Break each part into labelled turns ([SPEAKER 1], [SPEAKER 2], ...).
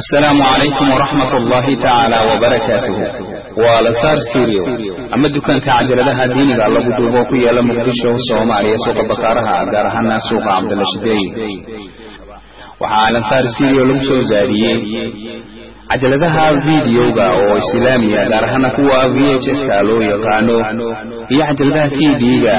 [SPEAKER 1] asalaamu calaykum waraxmat ullaahi tacaala wabarakaatuhu waa lasaar studio. Ama dukaanka cajaladaha diiniga lagu duubo ku yaalla muqdisho soomaaliya suuqa bakaaraha gaar ahaana suuqa cabdalla shideey waxaa lansaar studio lagu soo zaadiyey cajaladaha videoga oo islaamiya gaar ahaana kuwa v h s-ka loo yaqaano iyo cajaladaha c d-ga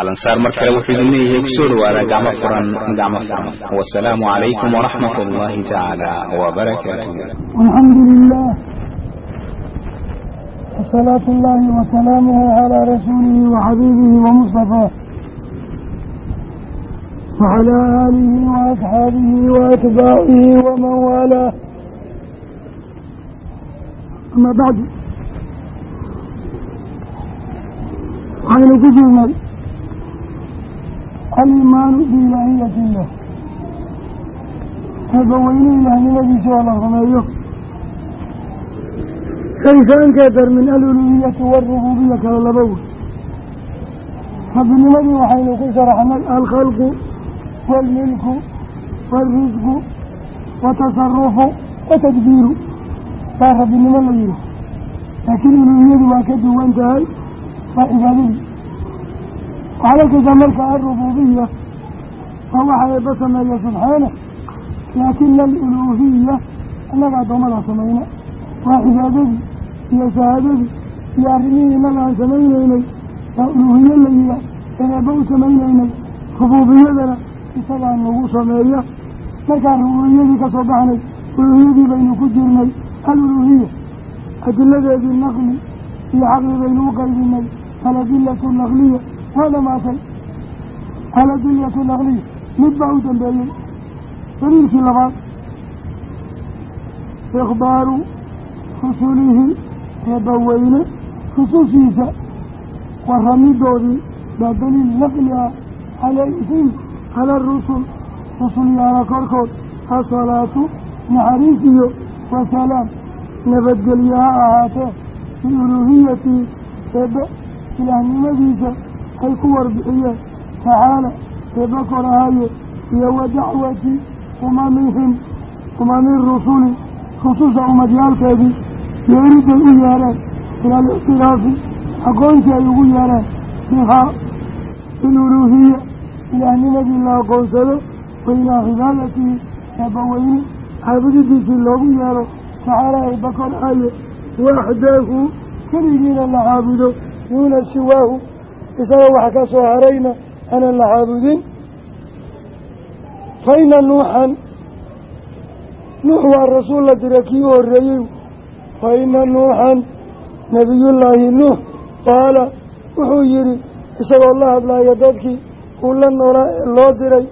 [SPEAKER 1] alansaar mar kale wuxuu idin leeyahay ku soo dhawaada gacmo furan gacmo furan. Wasalaamu calaykum waraxmat ullahi tacaala wabarakaatuh
[SPEAKER 2] alxamdu lilah wasalaatu llahi wasalaamuhu calaa rasuulihi waxabiibihi wamustafaah wacalaa aalihi waasxaabihi waatbaacihi waman waalaah ama bacdu waxaynu ku jirnay alimaanu biilaahiyati illah eebbaweyne ilaahnimadiisa oo la rumeeyo. Saysaankeedar min aluluhiyati waarububiya kala laba wey. Rabbinimadii waxaynu ku sharaxnay alkhalqu waalmilku waalrisqu watasarufu watadbiiru. Baa rabbinimo la yihi laakiin uluhiyadu waa ka duwan tahay waa cibaadadii waxaad arkaysaa marka alrububiya waa waxa eebba sameeya subxaana laakina aluluhiya annaga addoommada samayna waa cibaadadii iyo shahaadadii iyo arrimihii innaga aan samaynaynay waa uluhiye la yihaa een eebba u samaynaynay rububiyadana isagaa nagu sameeya markaan rububiyadii ka soo baxnay uluhiyadii baynu ku jirnay aluluhiya adiladeedii naqli iyo caqli baynu u qaybinay aladilatu naqliya waa dhamaatay aladilatu naqliya mid baa u dambeeyey daliilkii labaad ikhbaaru rusulihi eebbaweyne rusushiisa waramidoodii baa daliil naqli ah calayhim cala rusul yaalla korkood asalaatu naxariis iyo wasalaam nabadgelyo ha ahaatee biuluuhiyatii eebbe ilaahnimadiisa ay ku warbixiyeen tacaala eebba korahaye iyo wa dacwati umamihim umami rusuli rususha umadyaalkeedii yeeriday u yeereen ila alictiraafi aqoontii ay ugu yeereen bihaa biluluuhiya ilaahnimadii la aqoonsado wa ilaa cibaadatihi eebbaweyne caabudidiisii loogu yeero tacaala eebba korahaye waxdahu keligiina la caabudo duuna siwaahu isagoo wax ka soo harayna aanan la caabudin. Fa ina nuuxan nuux waa rasuul la dira kii horreeyey. Fa ina nuuxan nebiyullaahi nuux qaala wuxuu yidhi isagoo la hadlaya dadkii uu la noolaa ee loo diray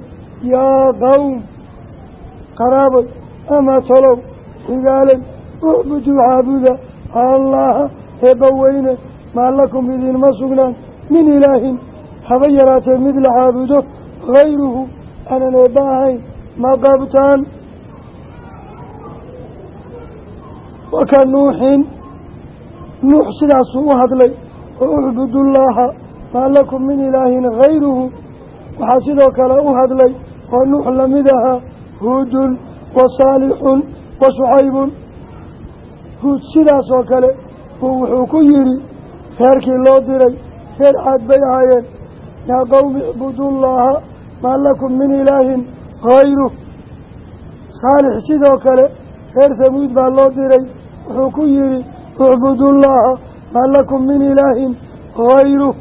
[SPEAKER 2] yaa qawm qaraabay ama tolow xigaalay ucbuduu caabuda allaha eebbaweyne maa lakum idiinma sugnaan min ilaahin haba yaraatee mid la caabudo hayruhu aanan eebba ahayn ma qabtaan waka nuuxin nuux sidaasuu u hadlay oo ucbudullaaha maa lakum min ilaahin hayruhu waxaa sidoo kale u hadlay oo nuux la mid ahaa huudun wa saalixun wa huud sidaas oo kale buu wuxuu ku yidhi reerkii loo diray reer caad bay ahaayeen yaa qowmi icbudullaaha maa lakum min ilaahin hayruh saalix sidoo kale reer hamuud baa loo diray wuxuu ku yidhi icbudullaaha maa lakum min ilaahin hayruh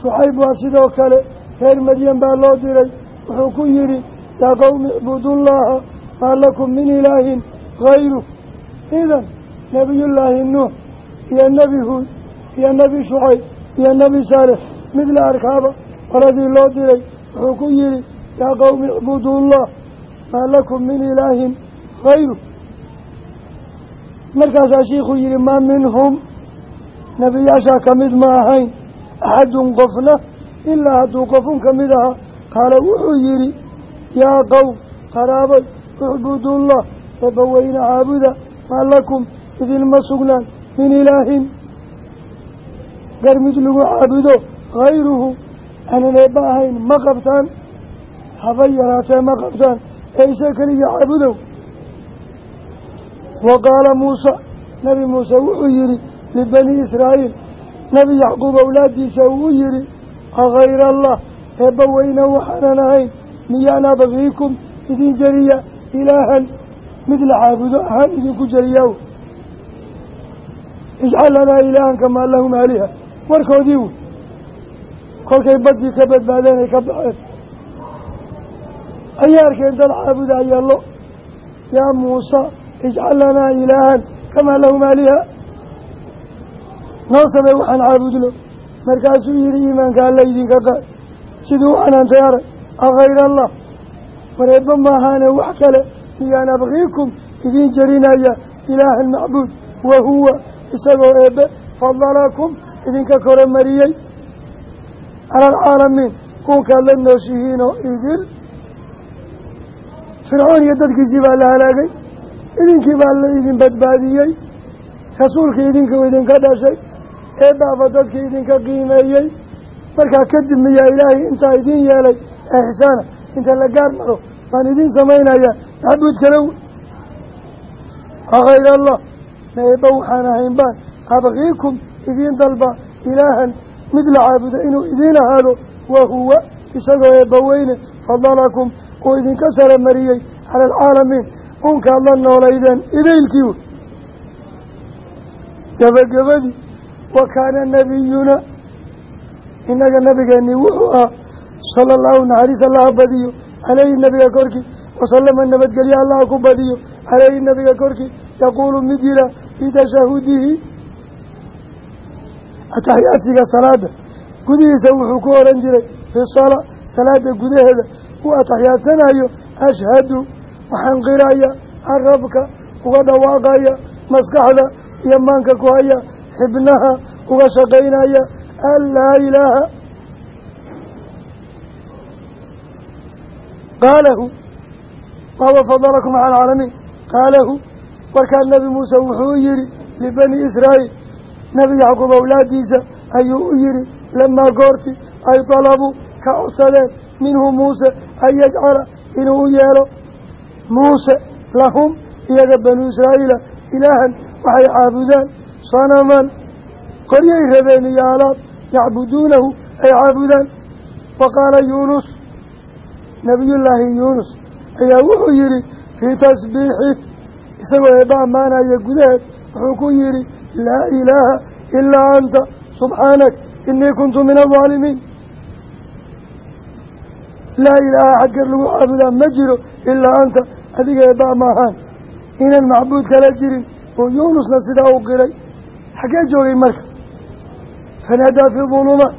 [SPEAKER 2] shucayb waa sidoo kale reer madyan baa loo diray wuxuu ku yidhi yaa qowmi icbudullaaha maa lakum min ilaahin hayruh idan nebiyullaahi nuux iyo nebi iyo nebi shucayb iyo nebi saalix mid la arkaaba qoladii loo diray wuxuu ku yidhi yaa qowmi icbudullah maa lakum min ilaahin hayru markaasaa shiikhuu yihi maa minhum nebiyaashaa ka mid ma ahayn axadun qofna ilaa hadduu qofun ka mid ahaa. Qaala wuxuu yidhi yaa qowm qaraabay ucbudullah eebbaweyne caabuda maa lakum idinma sugnaan min ilaahin gar mid lagu caabudo hayruhu aanan eebba ahayn ma qabtaan? Haba yaraatee ma qabtaan? Ee isa keliga caabudow wa qaala muusa nebi muuse wuxuu yidhi libani israa'iil nebi yacquub awlaaddiisa uu yidhi akayra allah eebba weyne waxaanan ahayn miyaan abgiikum idin jeliya ilaahan? Mid la caabudo ahaan idinku jeliyaa ijcal lanaa ilaahan kamaa lahum aaliha warkoodii wey kolkay baddii ka badbaadeen ay ka baxeen. Ayay arkeen dad caabudaya lo yaa muusa ijcal lanaa ilaahan kamaa lahum aaliha noo samey waxaan caabudno markaasuu yidhi iimaanka alla idinka qaad siduu u canaantay arag akayra allah wareebba maahaane wax kale miyaan abkiikum idiin jelinaya ilaahan macbuud wa huwa isagoo eebbe fadalakum idinka kore mariyey. Cala alcaalamiin kuunkaad la nooshihiinoo idil fircoon iyo dadkiisii baa la halaagay. Idinkii baa la idin badbaadiyey. Rasuulkii idinka idinka dhashay. Eebbaaba dadkii idinka qiimeeyey. Markaa kadib miyaa ilaahay intaa idiin yeelay ixsaana inta la gaar maro baan idiin samaynayaa. Macbuud kale wey akayr allah. Ma waxaan ahayn baan abkiikum idiin dalba ilaahan mid la caabudo inuu idiin ahaado wa huwa isagoo eebba weyne fadalakum uu idinka sara mariyey cala alcaalamiin. Unkaad la noolaydeen idaylkii wey gabagabadii wa kaana nabiyuna innaga nabigeennii wuxuu ah sala allahu naxariis allaha badiyo caleyhi nabiga korkii wasalama nabadgelye allaha ku badiyo caleyhi nabiga korkii yaquulu mid yira fii tashahudihi ataxiyaadsiga salaada gudihiisa wuxuu ku oran jiray fi salaa salaada gudaheeda. Uu ataxiyaadsanayo ashhadu waxaan qiraya carabka uga dhawaaqaya maskaxda iyo maanka ku haya xibnaha uga shaqaynaya an laa ilaaha qaalahu wahuwa fadalakum cala alcaalamiin qaalahu warkaa nebi muuse wuxuu yihi libani israa'iil nebi yacquub awlaadiisa ayuu u yihi lamaa goorti ay dalabuu ka codsadeen minhu muuse an yajcala inuu u yeelo muuse lahum iyaga banu israa'iila. Ilaahan waxay caabudaan sanaman qoryay rabeen iyo alaab yacbuduunahu ay caabudaan. Wa qaala yuunus nabiyullaahi yuunus ayaa wuxuu yidhi fii tasbiixi isagoo eebba ammaanaya gudaheed wuxuu ku yidhi laa ilaaha ilaa anta subxaanak inii kuntu min aldaalimiin laa ilaaha xaggeer lagu caabudaa ma jiro ilaa anta adiga eebba ma ahaan inaan macbuud kala jirin oo yuunusna sidaa u qiray xaggee joogay marka fanaadaa fii dulumaat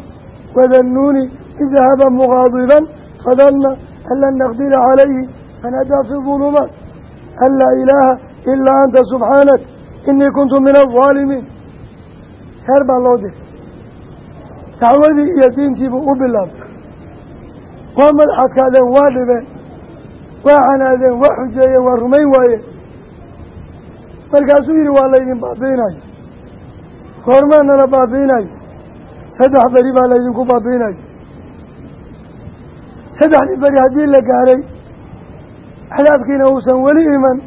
[SPEAKER 2] wadannuuni id dahaba muqaadiban fadanna an lan naqdira calayhi fanaadaa fii dulumaat an laa ilaaha ilaa anta inii kuntu min aldaalimiin reer baa loo diray dacwadii iyo diintiibuu u bilaabay waa madaxadkaadeen waa dhibeen waa canaadeen waa xujeeyeen waa rumayn waayeen markaasuu yidhi waa laydin baabiinayo goormaa nala baabiinayo saddex beri baa laydinku baabiinayo saddexdii beri haddii la gaaray cadaabkiina uusan weli iman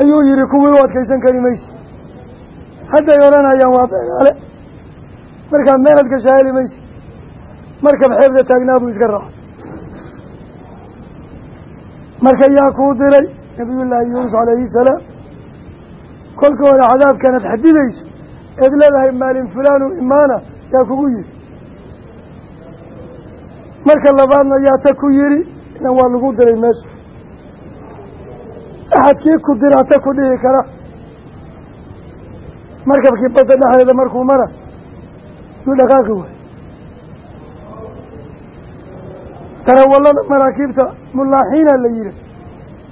[SPEAKER 2] ayuu yidhi kuwii u adkaysan kari maysi hadday odhanayaan waa beegaale markaa meelad gashaa heli maysi markab xeebda taagnaa buu iska raacay marka yaa kuu diray nabiyullaahi yuunus calayhi salaam kolka hore cadaabkanaad xadidayso eed leedahay maalin fulaanu imaana yaa kugu yidhi. Marka labaadna yaa ta ku yidhi inan waa lagu diray meesha axadkii ku diraa ta ku dhihi kara. Markabkii badda dhexdeeda markuu mara yuu dhaqaaqi waay darawallada maraakiibta mulaaxiina la yihi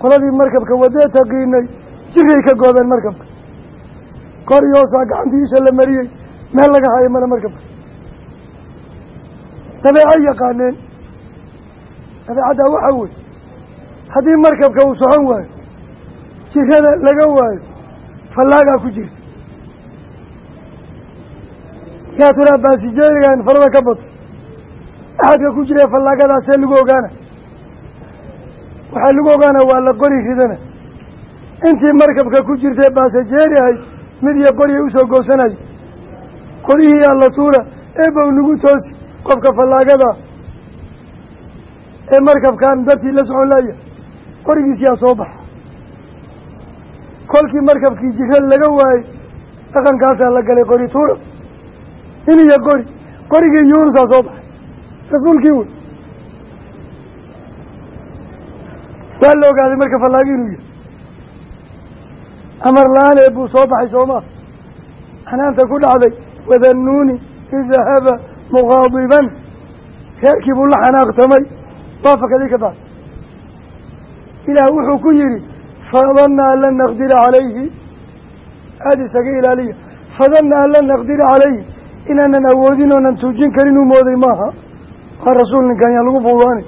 [SPEAKER 2] qoladii markabka wadee taqiinay jiray ka goobeen markabka. Kor iyo hoosaa gacantii isha la mariyey meel laga hayo male markabka. Dabeeco yaqaaneen. Dabeecaddaa waxaa wey haddii markabka uu socon waayo jirada laga waayo fallaagaa ku jirta yaa turaa baasijeerigan farada ka bato. Axadka ku jira fallaagadaasee lagu ogaana. Waxaa lagu ogaana waa la qori ridana. Intii markabka ku jirtay baasajeeri ahayd mid iyo qoriya u soo goosanayo qorihii yaa la tuura eebow nagu toosi qofka fallaagada ee markabkan dartii la socon laaya qorigiis yaa soo baxa kolkii markabkii jira laga waayey dhaqankaasaa la galay qori tuura in iyo qori qorigii yunusaa soo baxay. Rasuulkii wey waa la ogaaday marka fallaagi inuu yahay amar la'aan ee buu soo baxay soomaa xanaanta ku dhacday wadannuuni id dahaba muqaadiban reerkii buu la xanaaqtamay. Waafakadii ka bacd ilaah wuxuu ku yidhi fadanna an lan naqdira calayhi aada isaga ilaaliya fadanna an lan naqdira calayhi inaanan awoodin oonan tuujin karin uu mooday maaha waa rasuul ninkan yaa lagu fuudaanay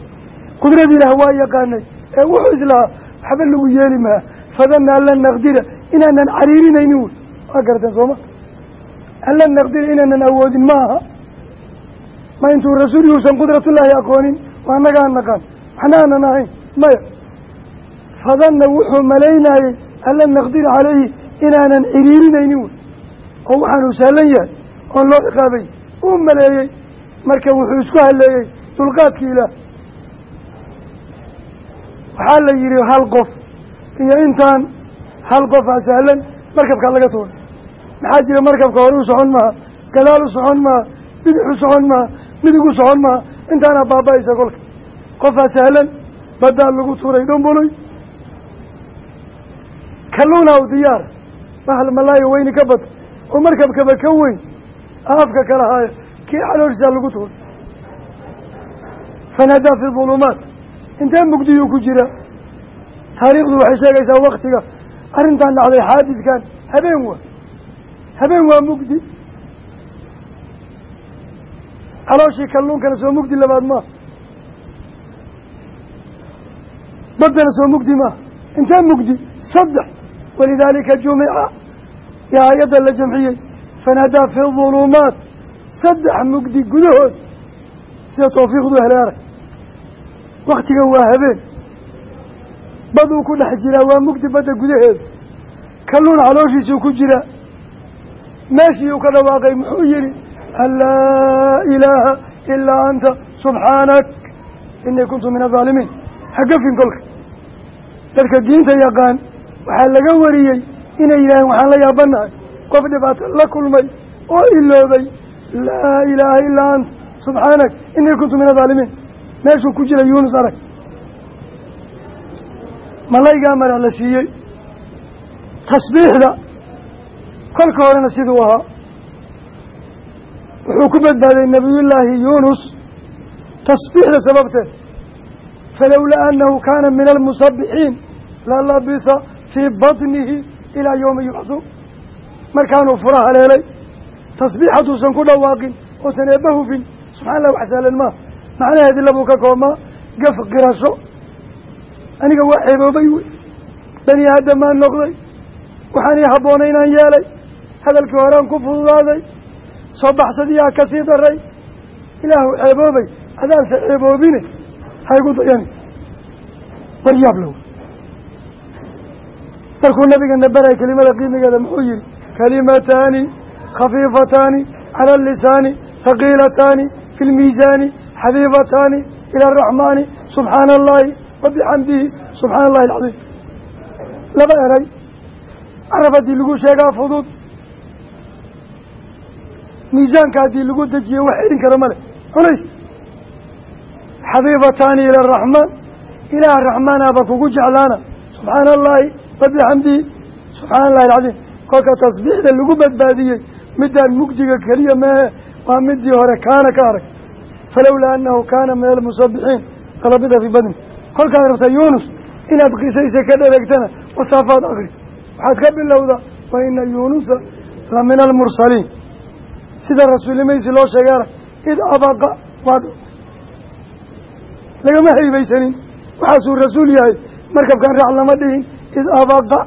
[SPEAKER 2] qudrad ilaah waa yaqaanay ee wuxuu islahaa waxba lagu yeeli maha fadanna an lan naqdira inaanan cariirinaynin wey waa garteen sooma an lan naqdira inaanan awoodin ma aha ma intuu rasuul yuusan qudratullaahi aqoonin waa annagaan naqaan waxna aanan ahayn maya fadanna wuxuu malaynayey an lan naqdira calayhi inaanan ciriirinaynin wey oo waxaanu sahlan yahay oon loo ciqaabay uu maleeyey. Marka wuxuu isku haleeyey dulqaadki ilaah waxaa la yidhi hal qof. Iyo intaan hal qofaa sahlan markabkaa laga tuuray maxaa jira markabka hore u socon maha gadaal u socon maha bidix u socon maha midig u socon maha intaana baaba-aysa kolka qofaa sahlan badaa lagu tuuray dhumbuloy kalluuna u diyaara bahal malaayo weyni ka bata oo markabkaba ka weyn. Afka kala haayo kii calooshisaa lagu tuuray fanaadaa fi dulumaat intee mugdiyuu ku jira? Taariikhdu waxay sheegaysaa waktiga arrintan dhacday xaadidkan habeen waa. Habeen waa mugdi. Calooshii kalluunkana soo mugdi labaad maaha baddana soo mugdi maaha intee mugdi? Saddex walidaalika jumica yaa ayadda la jamciyey fanaadaa fi dulumaat saddex mugdi gudahood sida tawfiiqdu helay arag waktigan waa habeen baduu ku dhex jiraa waa mugdi badda gudaheeda kalluun calooshiisuu ku jiraa meeshii uu ka dhawaaqay muxuu yihi an laa ilaaha ilaa anta subxaanak inii kuntu min adaalimiin hagafin kolka dadka diinta yaqaan waxaa laga wariyey inay yidhaaheen waxaan la yaabanahay qof dhibaato la kulmay oo iloobay laa ilaaha ilaa anta subxaanak inii kuntu min adaalimiin meeshuu ku jira yuunus arag. Malaygaa madax la siiyey. Tasbiixda kolka horena siduu ahaa. Wuxuu ku badbaaday nebiyullaahi yuunus tasbiixda sababteed. Falowlaa annahu kaana min almusabbixiin. La labisa fii batnihi ilaa yowmi yubcasuun markaanuu fura haleelay tasbiix hadduusan ku dhawaaqin oosan eebba hufin. Subxana allah wax saalan maaha macnaheedi labuu ka koobmaa gaf qirasho. Aniga waa ceeboobay wey. Bani aadamaan noqday. Waxaan ii habboonay inaan yeelay. Hadalkii horean ku fududaaday. Soo baxsadiyaa ka sii daray ilaahu ceeboobay. Adaanse ceeboobine haygu dayani waryaab low markuu nabigana baray kelimada qiimigeeda muxuu yihi kalimataani khafiifataani cala alisaani haqiilataani fi lmiisaani xabiibataani ila araxmaani subxaana allahi wabixamdihi subxaana allahi alcadiim laba eray carab haddii lagu sheegaa fudud miisaanka haddii lagu dejiyo wax xidhin kara male culays xabiibataani ila araxmaan ilaah raxmaanaaba kugu jeclaana subxaana allahi wabixamdihi subxaana allahi alcadiim kolka tasbiixda lagu badbaadiyey midaan mugdiga keliya mehe waa midii hore kaana ka arag. Falowlaa annahu kaana min almusabixiin qalabida fii badni kolkaad rabta yuunus inaad qisaysa ka dhereegtana wasaafaad akri. Waxaad ka bilowdaa wa ina yuunusa la min almursaliin sida rasuulnimaysi loo sheegaana id abaqa waa dhuuntay lagama haybaysanin waxaasuu rasuul yahay. Markabkan raac lama dhihin id abaqa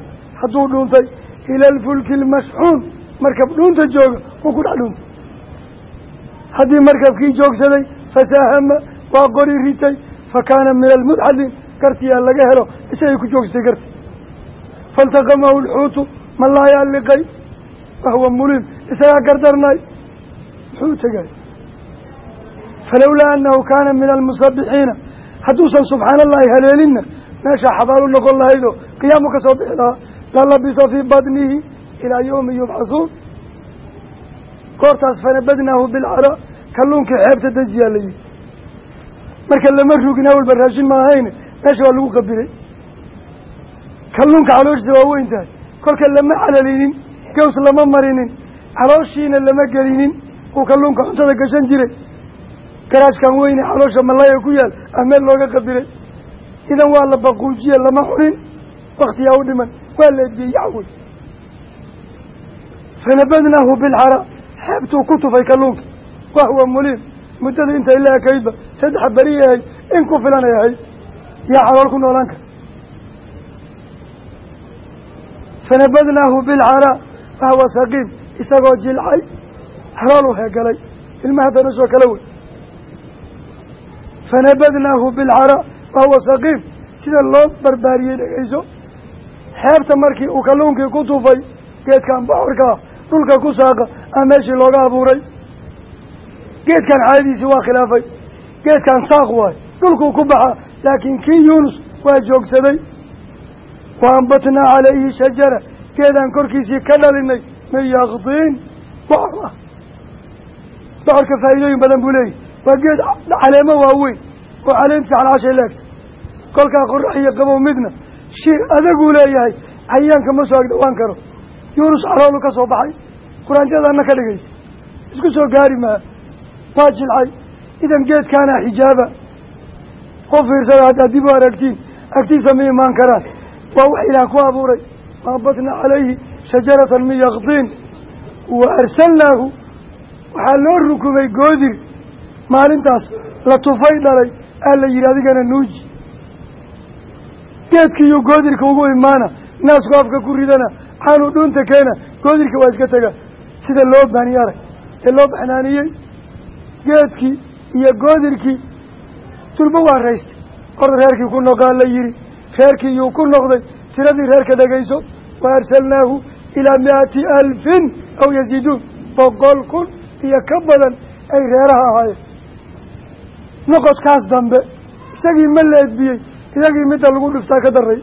[SPEAKER 2] hadduu dhuuntay ila alfulki almashxuun. Markab dhuunta jooga wuu ku dhex dhuuntay haddii markabkii joogsaday fasaahama waa qori ritay fa kaana min almudxadin gartiyaa laga helo isagay ku joogsatay garti faltaqamahu lxuutu malaayaa liqay wahuwa mulim isagaa gardarnay muxuu tegay falowlaa annahu kaana min almusabixiina hadduusan subxaana allahi haleelinna meeshaa xabaalu noqon lahaydoo qiyaamu ka soo bixi lahaa lalabisa fii badnihi ilaa yowmi yubcasuun goortaas fanabadnaahu bilcaraa kalluunkii xeebta dejiyaa la yihi marka lama rugin awalba raashin ma ahayn meesha waa lagu qabilay kalluunka calooshiisa waa weyn tahay kolka lama calalinin gaws lama marinin calooshiina lama gelinin uu kalluunka cuntada gashan jiray garaashkan weyne caloosha malaya ku yaal ah meel looga qabilay idan waa la baquujiye lama xunin waktiyaa u dhiman waa la ediyey yacwey fanabadnaahu bilcara xeebtuu ku tufay kalluunka wahuwa muliim muddada intay la ekaydba saddex beri ahayd in ku filanay ahayd yaa calool ku noolaan kara fanabadnaahu bilcaraa wahuwa saqiim isagoo jilcay caloolu heegalay ilmaha danashoo kala wey fanabadnaahu bilcaraa wahuwa saqiim sida loo barbaariyey dhegeyso xeebta markii uu kalluunkii ku tufay geedkan bocorkaa dhulka ku saaqa a meeshii looga abuuray. Geedkan caadadiisii waa khilaafay. Geedkan saaq waayo dhulkuu ku baxaa laakiin kii yuunus waa joogsaday. Wa ambatnaa calayhi shajara. Geedaan korkiisii ka dhalinay min yakdiin bocor ah bocorka faa'iidooyin badan buu leeyahy waa geed caleemo waaweyn oo caleemtii calcashay leegta kolkaa qorax iyo qabow midna shir adaguu leeyahay. Cayaanka ma soo agdhawaan karo. Yuunus caloolu ka soo baxay. Quraanjadaana ka dhigaysa isku soo gaari maa waa jilcay. Idan geedkaana xijaaba. U fiirsada haddaad dib u aragtiin agtiisa ma imaan karaan. Waa wax ilaah ku abuuray. Waambatna calayhi shajaratan min yakdiin wa arsalnaahu. Waxaa loo rukubay goodir. Maalintaas la tufay dhalay. Aa la yidhi adigana nuuji geedkiiyuu goodirka ugu imaana naasku afka ku ridana caanuu dhuunta keena goodirka waa iska tega sida loo bani arag ee loo baxnaaniyey geedkii iyo goodirkii durbo waa raystay. Orda reerkii ku noqaa la yidhi reerkii yuu ku noqday tiradii reerka dhegayso wa arsalnaahu ilaa mi-ati alfin aw yaziiduun. Boqol kun iyo ka badan ay reeraha ahaayeen. Noqodkaas dambe isagii ma la edbiyey isagii midda lagu dhiftaa ka daray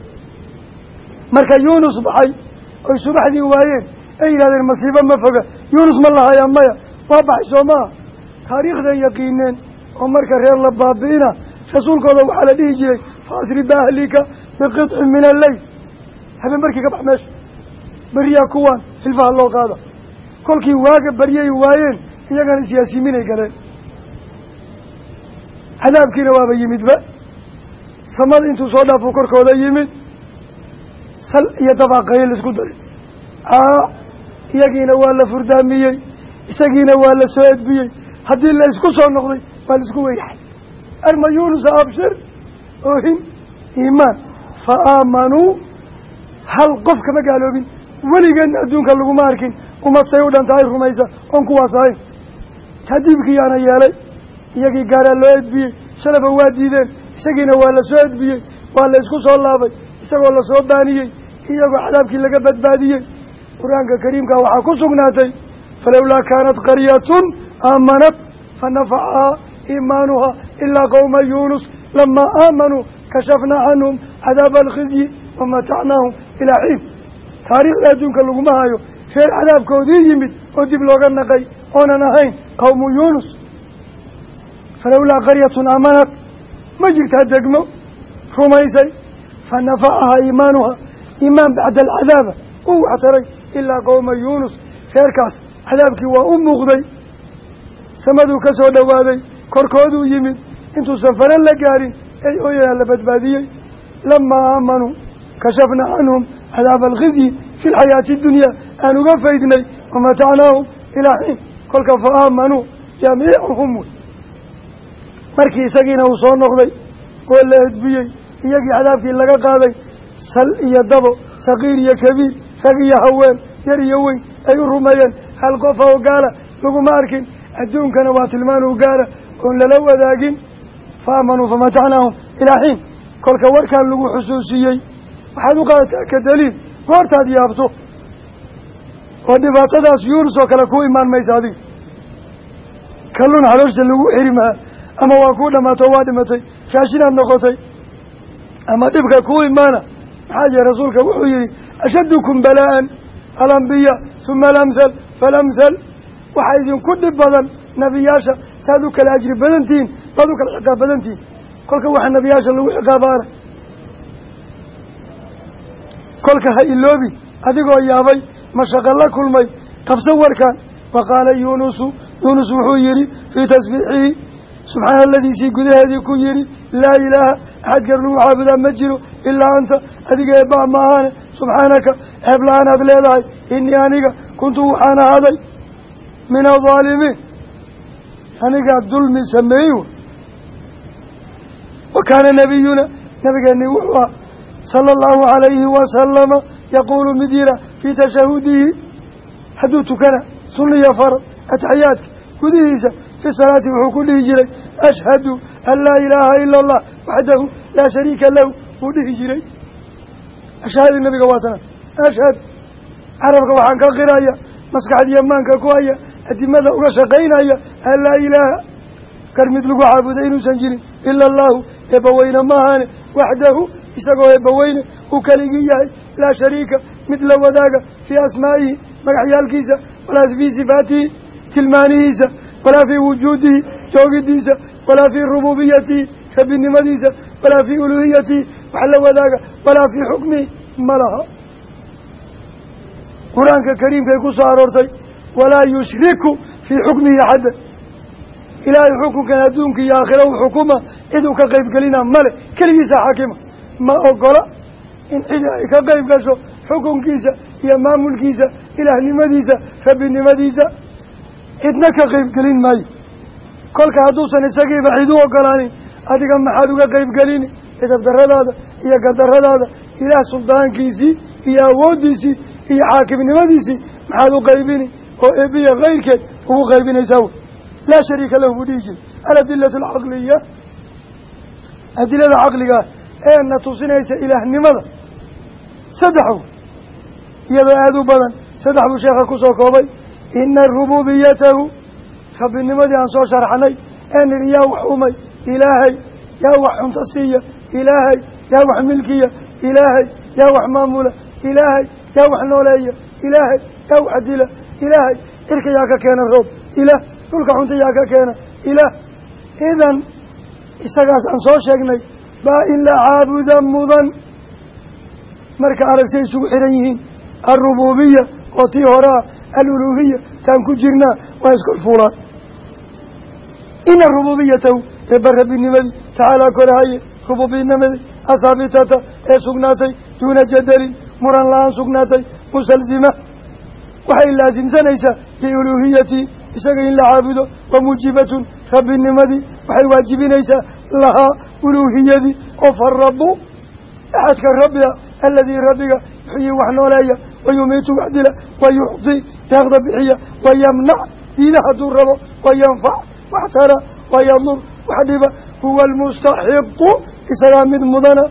[SPEAKER 2] marka yuunus baxay oy subaxdii waayeen ay yidhahdeen masiibo ma foga yuunus ma lahayaa maya waa baxay soo maaha taariikhday yaqiineen oo marka reer la baabi'ina rasuulkooda waxaa la dhihi jiray faasri baahlika biqidcin min alleyl habeen barkii ka bax meesha. Beriyaa kuwaan hilfaha loo qaada. Kolkii waaga baryay waayeen iyagana isyaasiminay galeen. Cadaabkiina waaba yimidba samada intuu soo dhaafuu korkooda yimid sal iyo dabaaqayo la isku daray. Aa iyagiina waa la furdaamiyey isagiina waa la soo edbiyey. Haddii la isku soo noqday waa la isku weynaxay arma yunusa abshir oohin iimaan. Fa aamanuu hal qof kama gaaloobin. Weligeedna adduunka laguma arkin. Ummad say u dhanta ay rumaysa. Oon kuwaas ahayn tadiibkiyaana yeelay. Iyagii gaaraa loo edbiyey. Shalaba waa diideen isagiina waa la soo edbiyey waa la isku soo laabay isagoo la soo baaniyey iyagoo cadaabkii laga badbaadiyey. Qur'aanka kariimka waxaa ku sugnaatay falowlaa kaanat qaryatun aamanat fanafacahaa iimaanuha ilaa qowma yuunus lamaa aamanuu kashafnaa canhum cadaaba alkhizyi wamatacnaahum ilaa xiin taariikhda adduunka laguma hayo reer cadaabkoodii yimid oo dib looga naqay oonan ahayn qowmu yuunus. Falowlaa qaryatun aamanat ma jirtaa degmo rumaysay fanafacahaa iimaanuha iimaan bacda alcadaaba uu waxtaray ilaa qowma yuunus. Reerkaas cadaabkii waa u muuqday. Samaduu ka soo dhowaaday korkooduu yimid. Intuusan fare la gaarin ey ooyanaa la badbaadiyey. Lamaa aamanuu kashafnaa canhum cadaaba alkhizyi fi lxayaati addunya aan uga faydnay wamatacnaahum ilaa xiin. Kolka fa aamanuu jamiicuhum wey markii isagiina uu soo noqday oo la edbiyey iyagii cadaabkii laga qaaday sal iyo dabo saqiir iyo kabiir rag iyo haween yar iyo weyn ay u rumeeyeen. Hal qofa oo gaala laguma arkin adduunkana waa tilmaanuu gaala oon lala wadaagin. Fa aamanuu famatacnaahum ilaa xiin. Kolka warkaan lagu xusuusiyey waxaad u qaadataa ka daliil goortaad yaabto. Oo dhibaatadaas yuunus oo kale ku imaan maysa adiga. Kalluun xaloosha lagu xiri maha ama waa kuu dhammaato waa dhimatay. Raashinaad noqotay. Ama dhibka kuu imaana. Maxaa jire rasuulka wuxuu yihi ashaddukum balaa'an alambiya huma alamthal faalamthal waxaa idinku dhib badan nebiyaasha saaad u kala ajri badantihiin baad u kala ciqaab badantihiin kolka waxaa nebiyaasha lagu ciqaabaana. Kolka ha iloobi adigoo yaabay mashaqo la kulmay. Qabso warkaan. Wa qaala yuunusu yuunus wuxuu yidhi fii tasbiixihi subxaana aladiisii gudaheedii ku yidhi laa ilaaha axad gar lagu caabudaa ma jiro ilaa anta adiga eebbaa ma ahaane subxaanaka ceeb la'aanaad leedahay. Inii aniga kuntu waxaan ahaaday min aldaalimiin anigaa dulmi sameeyey w wa kaana nabiyuna nabigeennii wuxuu ah sala allahu calayhi wasalama yaquulu mid yira fii tashahudihi hadduu tukana sunniya farad ataxiyaadka gudihiisa fi salaati wuxuu ku dhihi jiray ashhadu an laa ilaaha ila allah waxdahu laa shariika lahu wuu dhihi jiray ashahaadii nabiga waa tana ashhad carabka waxaan ka qiraya maskaxdiiyo maanka ku haya adimada uga shaqaynaya an laa ilaaha kar mid lagu caabuday inuusan jirin ila allahu eebbaweyne maahaane waxdahu isagoo eebbaweyne uu keligii yahay laa shariika mid la wadaaga fii asmaa'ihi magaxyaalkiisa walaa fii sifaatihi tilmaanihiisa walaa fii wujuudihi joogidiisa walaa fii rububiyatihi rabbinimadiisa. Walaa fii uluhiyatihi wax la wadaaga. Walaa fii xukmihi ma laha. Qur'aanka kariimkay ku soo aroortay. Walaa yushriku fii xukmihi axadda ilaahay xukunkan adduunka iyo aakhira u xukuma cid uu ka qaybgelina male keligiisa xaakima. Ma ogola in cid ay ka qayb gasho xukunkiisa iyo maamulkiisa ilaahnimadiisa rabbinimadiisa cidna ka qaybgelin maayo. Kolka hadduusan isagiiba cid u ogolaanin adiga maxaad uga qaybgelini cidab daradaada iyo gardaradaada ilaah suldaankiisii iyo awooddiisii iyo xaakimnimadiisii maxaad u qaybini? Oo eebiya kayrkeed ugu qaybinaysaa wey. Laa shariika lahu buu dhihi jiri aladilatu alcaqliya adilada caqligaa ee na tusinaysa ilaahnimada. Saddex iyadoo aada u badan saddex buu sheekha ku soo koobay ina rububiyatahu rabbinimadii aan soo sharxnay ee nidhi yaa wax umay ilaahay yaa wax cunto siiya ilaahay yaa wax milkiya ilaahay yaa wax maamula ilaahay yaa wax nooleeya ilaahay yaa wax dila ilaahay cirka yaa ka keena roob ilaah dhulka cunto yaa ka keena ilaah. Idan isagaas aan soo sheegnay baa in la caabuda mudan. Marka aragsay isugu xihan yihiin alrububiya oo tii horaa aluluhiya taan ku jirnaa waa iskor fuulaan ina rububiyatahu eebba rabbinimadii tacaalaa korahaye rububinimadii athaabitata ee sugnaatay duuna jadalin muran la'aan sugnaatay musalsima waxay laasimsanaysaa biuluhiyatii isaga in la caabudo wa muujibatun rabbinimadii waxay waajibinaysaa lahaa uluuhiyadii oo farabu axadka rabbiga aladii rabbiga yuxyii wax nooleeya wayumiitu wax dila wayucطi deeqda bixiya wayamnac diida hadduu rabo wayanfac wax tara wayadur wax dhiba huwa almustaxiqu isagaa mid mudana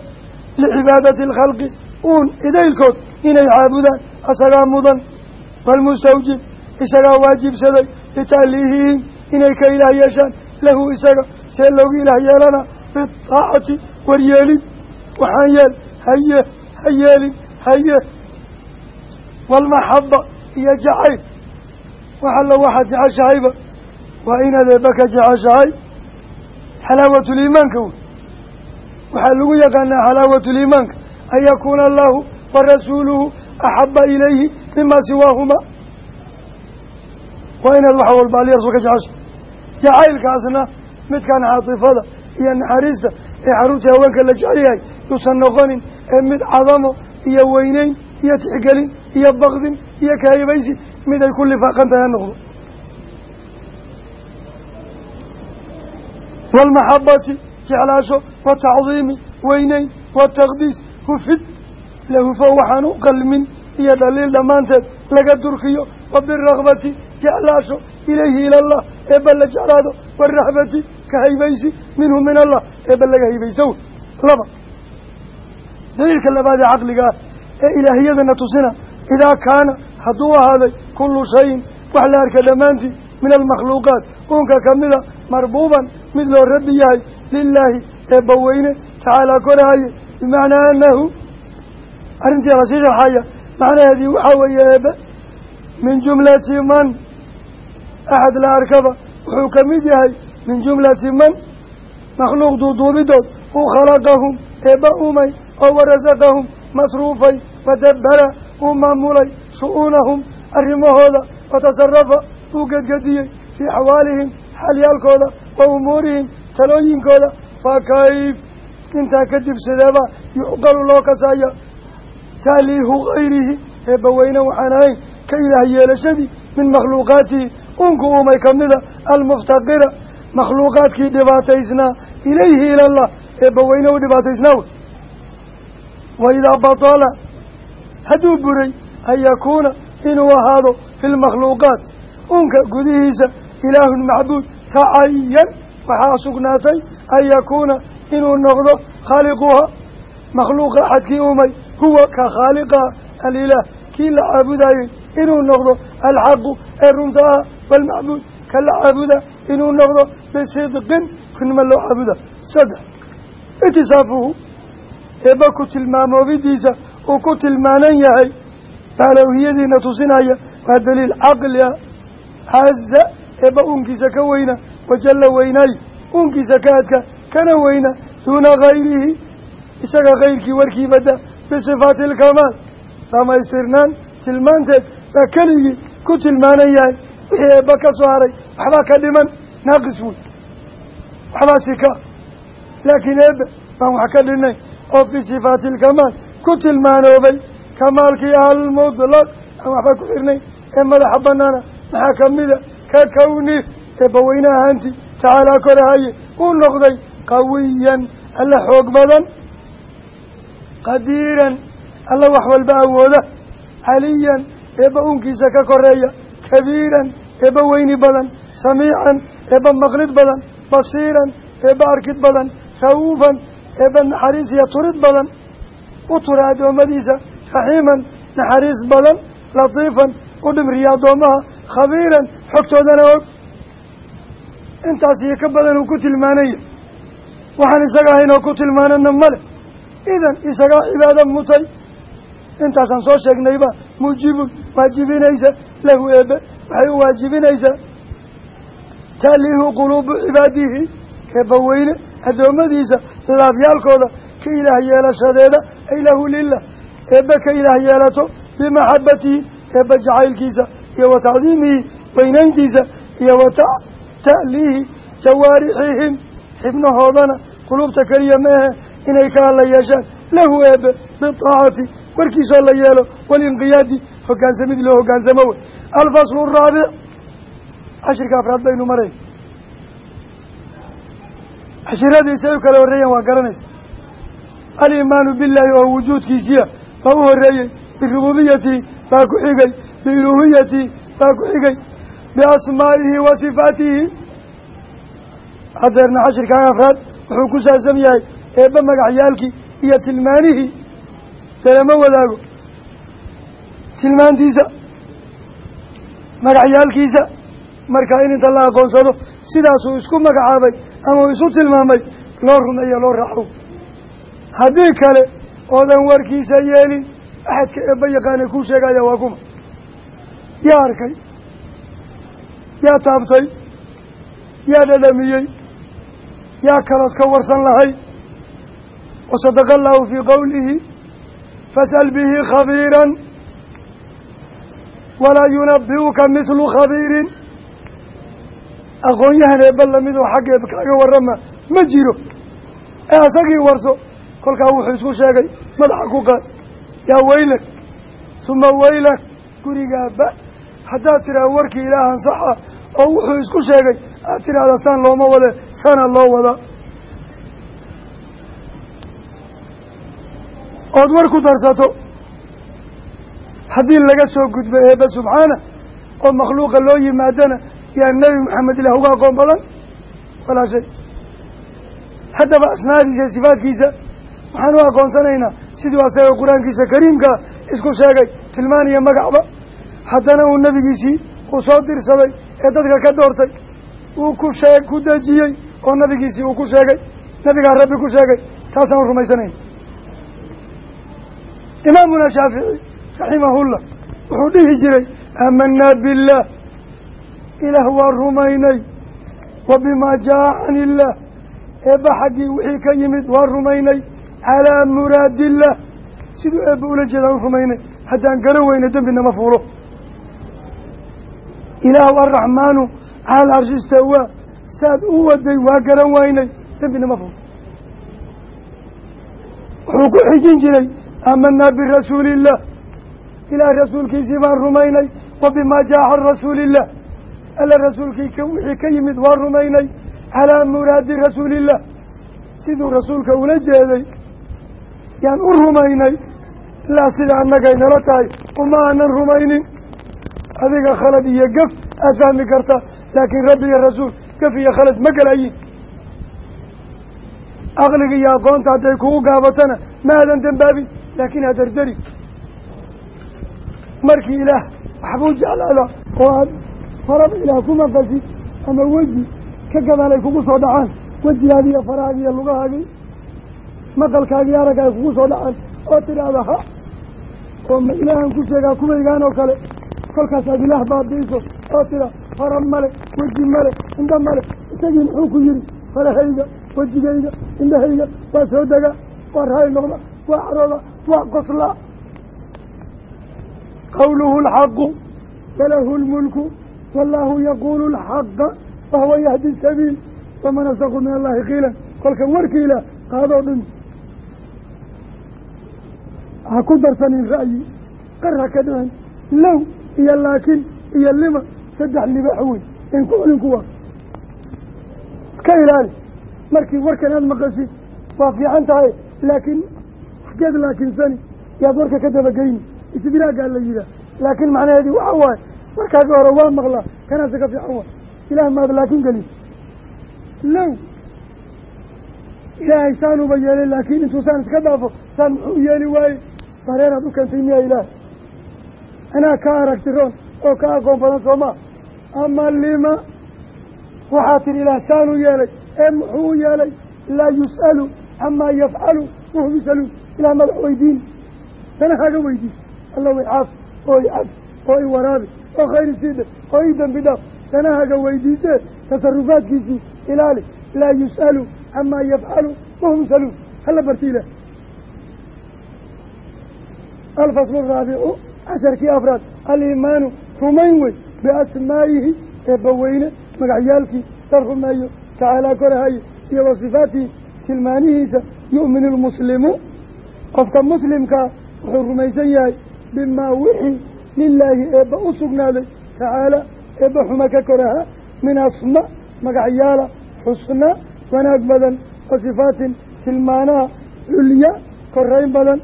[SPEAKER 2] licibaadati alkhalqi uun idaylkood inay caabudaan isagaa mudan walmustawjib isagaa waajibsaday lita'liihihim inay ka ilaah yeeshaan lahu isaga see loogu ilaah yeelana bidaacati waryeelid waxaan yeel haye ha yeelin haye walmaxaba iyo jacayl wax alla waxaad jeceshahayba waa inaad eebba ka jeceshahay xalaawatuliimaanka wey waxaa lagu yaqaanaa xalaawatuliimaanka an yakuuna allahu wa rasuuluhu axaba ilayhi mima siwaahuma waa inaad wax walba aliyarsu ka jeceshahay jacaylkaasna midkaan caatifada iyo naxariista ee xaruurtii haweenka la jecel yahay yuusan noqonin ee mid cadamo iyo weyneyn iyo tixgelin iyo bakdin iyo kaayibaysin mid ay ku lifaaqan tahay ha noqdo. Waalmaxabati jeclaasho watacdiimi weyneyn wataqdiis hufid lahufo waxaan u qalmin iyo dhaliil dhammaanteed laga durkiyo. Wa birakbati jeclaasho ilayhi ilallah eebba la jeclaado. Waraxbati ka haybaysi minhu min allah eebba laga haybayso laba. Daliilka labaad ee caqliga ah ee ilaahiyadana tusina. Idaa kaana hadduu ahaaday kullu shayin wax la arka dhammaantii min almakhluuqaat. Uunka kamida marbuuban mid loo rabbi yahay lilaahi eebba weyne tacaalaa korahaye bimacnaa anahu arrintii la sii sharxaya macnaheedii waxaa weeye eebe min jumlati man axad la arkaba wuxuu ka mid yahay min jumlati man makhluuq duuduubidood uu khalaqahum eebba umay oo warasaqahum masruufay wadabbara uu maamulay shu-uunahum arrimahooda watasarafa uu gedgediyey fii axwaalihim xalyaalkooda wa umuurihim talooyinkooda. Fa kayf intaa kadib sideeba yucqalu loo kasaya taaliihu gayrihi eebbaweyne waxaan ahayn ka ilaah yeelashadii min makhluuqaatihi unku uumay kamida almuftaqira makhluuqaadkii dhibaataysnaa ilayhi ilallah eebbaweyne u dhibaataysnaa. Wey wa idaa batala hadduu buray an yakuuna inuu ahaado fi lmakhluuqaat unka gudihiisa ilaahun macbuud tacayan waxaa sugnaatay an yakuuna inuu noqdo khaaliquha makhluuqa axadkii umay huwa ka khaaliqaha alilaah. Kii la caabudayey inuu noqdo alxaqu ee runta ah waalmacbuud ka la caabuda inuu noqdo bisidqin runima loo caabuda saddex itisaafuhu eebba ku tilmaamoobidiisa uu ku tilmaanan yahay baalowhiyadiina tusinaya waa daliil caqli ah caza eebba uunkiisa ka weyna wajalla weynaay uunkiisa ka adka kana weyna duuna gayrihi isaga kayrkii warkii badda bisifaati alkamaal dhamaystirnaan tilmaanteed baa keligii ku tilmaanan yahay wixii eebba ka soo haray waxbaa ka dhiman naaqis wey waxbaa sika. Laakiin eebbe baan wax ka dhinay oo fii sifaati alkamaal ku tilmaanoobay kamaalkii almudlaq aan waxba ku xirnayn ee madaxa banaana maxaa kamida ka kowni eebbaweyne ahaanti tacaalaa korahaye uu noqday qawiyan alla xoog badan qadiiran alla wax walba awooda caliyan eebba unkiisa ka koreeya kabiiran eebba weyni badan samiican eebba maqlid badan basiiran eebba arkid badan ra'uufan eebba naxariis turid badan u tura addoommadiisa raxiiman naxariis badan latiifan u dhimriya addoomaha khabiiran xogtoodana og. Intaas iyo ka badan uu ku tilmaanaya. Waxaan isaga ahayn oo ku tilmaanana male idan isagaa cibaado mutay intaasaan soo sheegnayba muujibun waajibinaysa lahu eebe waxay u waajibinaysaa. Taaliihu quluubu cibaadihi eebba weyne laabyaalkooda ka ilaah yeelashadeeda ay lahu lilah eebbe ka ilaah yeelato bimaxabatihi eebba jacaylkiisa iyo wa tacdiimihi weynayntiisa iyo wa ta'liihi jawaarixihim xibnahoodana quluubta keliya maahe inay ka alla yeeshaan lahu eebe biaacati warkiisoo la yeelo walinqiyaadi hogaansamid loo hogaansamo wey alfaslu araabic cashirka afraad baynu marayn. Cashiradiisa ay u kala horreeyeen waa garanaysa aliimaanu billaahi oo wujuudkiisiya baa u horreeyey birububiyatihi baa ku xigay biuluuhiyatihi baa ku xigay biasmaa'ihi wa sifaatihi. Hadeerna cashirkan afraad wuxuu ku saabsan yahay eebba magacyaalkii iyo tilmaanihii selama wadaago. Tilmaantiisa magacyaalkiisa markaa in inta la aqoonsado sidaasuu isku magacaabay ama isu tilmaamay loo rumeeyo loo raaco haddii kale oodan warkiisa yeelin axadka eebba yaqaana kuu sheegaya waa kuma. Yaa arkay yaa taabtay yaa dhadhamiyey yaa kalood ka warsan lahay. Wasadaqa allahu fii qowlihi fasal bihi khabiiran walaa yunabi'uka mithlu khabiirin. Aqoon-yahan eebba lamidoo xaggeeb kaaga warrama ma jiro. Ee asagii warso kolkaa wuxuu isku sheegay madaxa ku qaad yaa weylak suma weylak gurigaaba haddaad tiraa warkii ilaahan saxa oo wuxuu isku sheegay aad tidhaahda saan looma wade sana loo wadaa ood war ku darsato haddii laga soo gudbo eebbe subxaana oo makhluuqa loo yimaadana yaa nebi maxamed ilaah uga aqoon badan? Walaa shay haddaba asnaadiisa sifaadkiisa waxaan u aqoonsanaynaa siduu asaga qur'aankiisa kariimkaa isku sheegay tilmaan iyo magacba. Haddana uu nebigiisii uu soo dirsaday ee dadka ka doortay. Uu ku shee ku dejiyey oo nabigiisii uu ku sheegay. Nabigaa rabbi ku sheegay. Taasaan rumaysanayna imaamuna shaafici raximahullah wuxuu dhihi jiray aamanaa billaah ilaah waa rumaynay. Wa bimaa jaa can illaah eebba wixii ka yimid waa rumaynay calaa muraadiillah siduu eebba ula jeedaan u rumaynay haddaan garan weyne dembi nama fuulo ilaahu arraxmaanu cala arshi istawaa saad u waday waa garan waynay dembi nama fuulo wuxuu ku xijin jiray aamanaa birasuuli illah ilaah rasuulkiisii baan rumaynay wa bimaa jaa can rasuuli illah alla rasuulkii k wixii ka yimid waa rumaynay calaa muraadi rasuulillah siduu rasuulka ula jeeday yaan u rumaynay. Ilaa sida annagay nala tahay uma aanan rumaynin. Adiga khalad iyo gaf aad fahmi kartaa laakiin rabbi iyo rasuul gaf iyo khalad ma galayin aqliga iyo aqoonta hadday kugu gaabatana ma aadan dembaabin laakiin ha dardari. Markii ilaah waxbuu jeclaada oo aad faraba ilaah ku maqasid ama weji ka gadaal ay kugu soo dhacaan wejigaagi iyo farahaagi iyo lugahaagii maqalkaagii aragga ay kugu soo dhacaan oo tidhaahda ha! Oo ma ilaahan ku sheegaa kuwaygaan oo kale. Kolkaasaad ilaah baabi'iso oo tida fara male weji male indha male isagii muxuu ku yidhi farahayga wejigayga indhahayga waa soo dega waa raali noqda waa carooda waa qoslaa qawluhu alxaqu walahu lmulku wallaahu yaquulu alxaqa wahuwa yahdi sabiil waman asdaqu min allahi qiilan kolka warkii ilaah qaadoo dhin ha ku darsanin ra'yi. Qar ha ka dhicin low iyo laakiin iyo lima saddex libax wey in ku olin kuwa iska ilaali markii warkan aada maqashid waa fiican tahay laakiin xageed laakinsani yaad warka ka dabageyni istidraagaa la yihaah laakiin macnaheedii waxa waaye warkaagi hore waa maqlaa kanaase ka fiican waay. Ilaah maad laakin gelin. Low. Ilaahay saanuba yeelay laakiin intuu saan iska dhaafo saan muxuu yeeli waaye dareenaad u keentay miyaa ilaah. Anaa ka aragtiroon oo ka aqoon badan sooma ama lima waxaa tihi ilaah saanuu yeelay ee muxuu yeelay laa yus'alu camaa yafcalu wahum yusaluun ilaah madax weydiin. Danahaaga weydiis. Alla way caaf oo i cab oo i waraabi oo khayr isiidhe oo ii dembi dhaaf. Danahaaga weydiisee tasarufaadkiisii ilaali laa yus'alu camaa yafcalu wahum yusaluun hala barti ilaah alfaslu araabicu casharkii afraad aliimaanu rumayn wey biasmaa'ihi eebbaweyne magacyaalkii la rumeeyo tacaalaa korahaye iyo wa sifaatihi tilmaanihiisa yu'minu lmuslimu qofka muslimkaa wuxuu rumaysan yahay bimaa wixii lilaahi eebba u sugnaaday tacaala eebba xuma ka koraha min asma magacyaala xusna wanaag badan wa sifaatin tilmaanaha culya korayn badan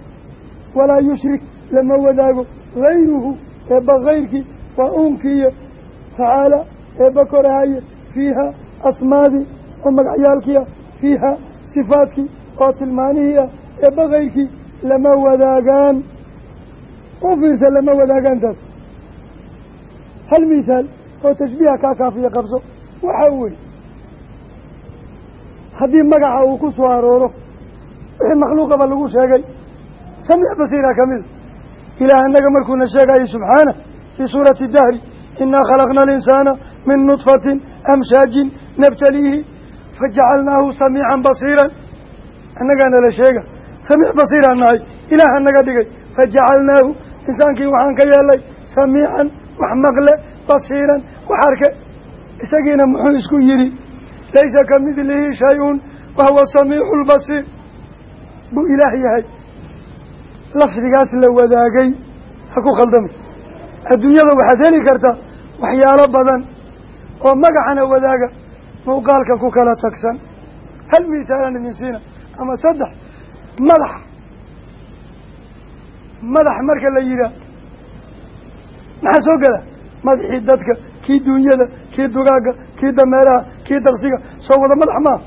[SPEAKER 2] walaa yushrik lama wadaago. Hayruhu eebba kayrkii waa uunkiiyo tacaala eebba korahaye fiiha asmaadii oo magacyaalkii ah fiiha sifaadkii oo tilmaanihii ah eebba kayrkii lama wadaagaan. U fiirsa lama wadaagaan taas. Hal misaal oo tashbiiha kaa kaafiya qabso waxaa weye haddii magaca uu ku soo arooro wixii makhluuqaba lagu sheegay samic basiira ka mida ilaah annaga markuuna sheegayo subxaana fii suurati dahri inaa khalaqna alinsaana min nudfatin amshaajin nabtaliihi fajacalnaahu samiican basiiran. Annagaana la sheega samiic basiiraan nahay ilaaha naga dhigay fajacalnaahu insaankii waxaan ka yeelay samiican wax maqle basiiran wax arke. Isagiina muxuu isku yidhi laysa ka midlihi shay-un wahuwa samiixu lbasiir buu yahay lafdigaas la wadaagay ha ku khaldamay adduunyada waxaad heli kartaa waxyaalo badan oo magacana wadaaga muuqaalka ku kala tagsan. Hal misaalan idin siina ama saddex madax madax marka la yidhaah maxaa soo gela madaxii dadka kii duunyada kii dugaagga kii dameeraha kii daqsiga soo wada madax maaha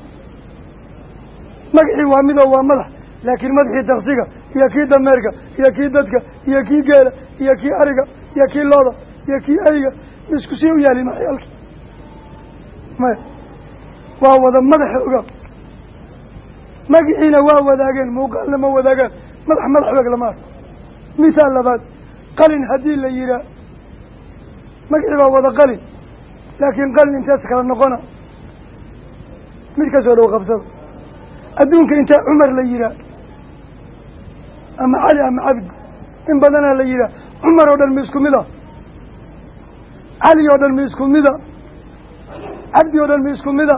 [SPEAKER 2] magacii waa midoo waa madax laakiin madaxii daqsiga iyo kii dameerka iyo kii dadka iyo kii geela iyo kii ariga iyo kii looda iyo kii ayga isku sii u yaali maxyaalki maya waa wada madaxa ogaa magaciina waa wadaageen muuqaalna ma wadaagaan. Madax madax weg lama arko. Misaal labaad qalin haddii la yihaa magacii baa wada qalin laakiin qalin intees kala noqona. Mid ka soo dhow qabsada adduunka intaa cumar la yihaa ama cali ama cabdi in badanaa la yihaa cumar oo dhan ma isku mid a cali oo dhan ma isku mida cabdi oo dhan ma isku mida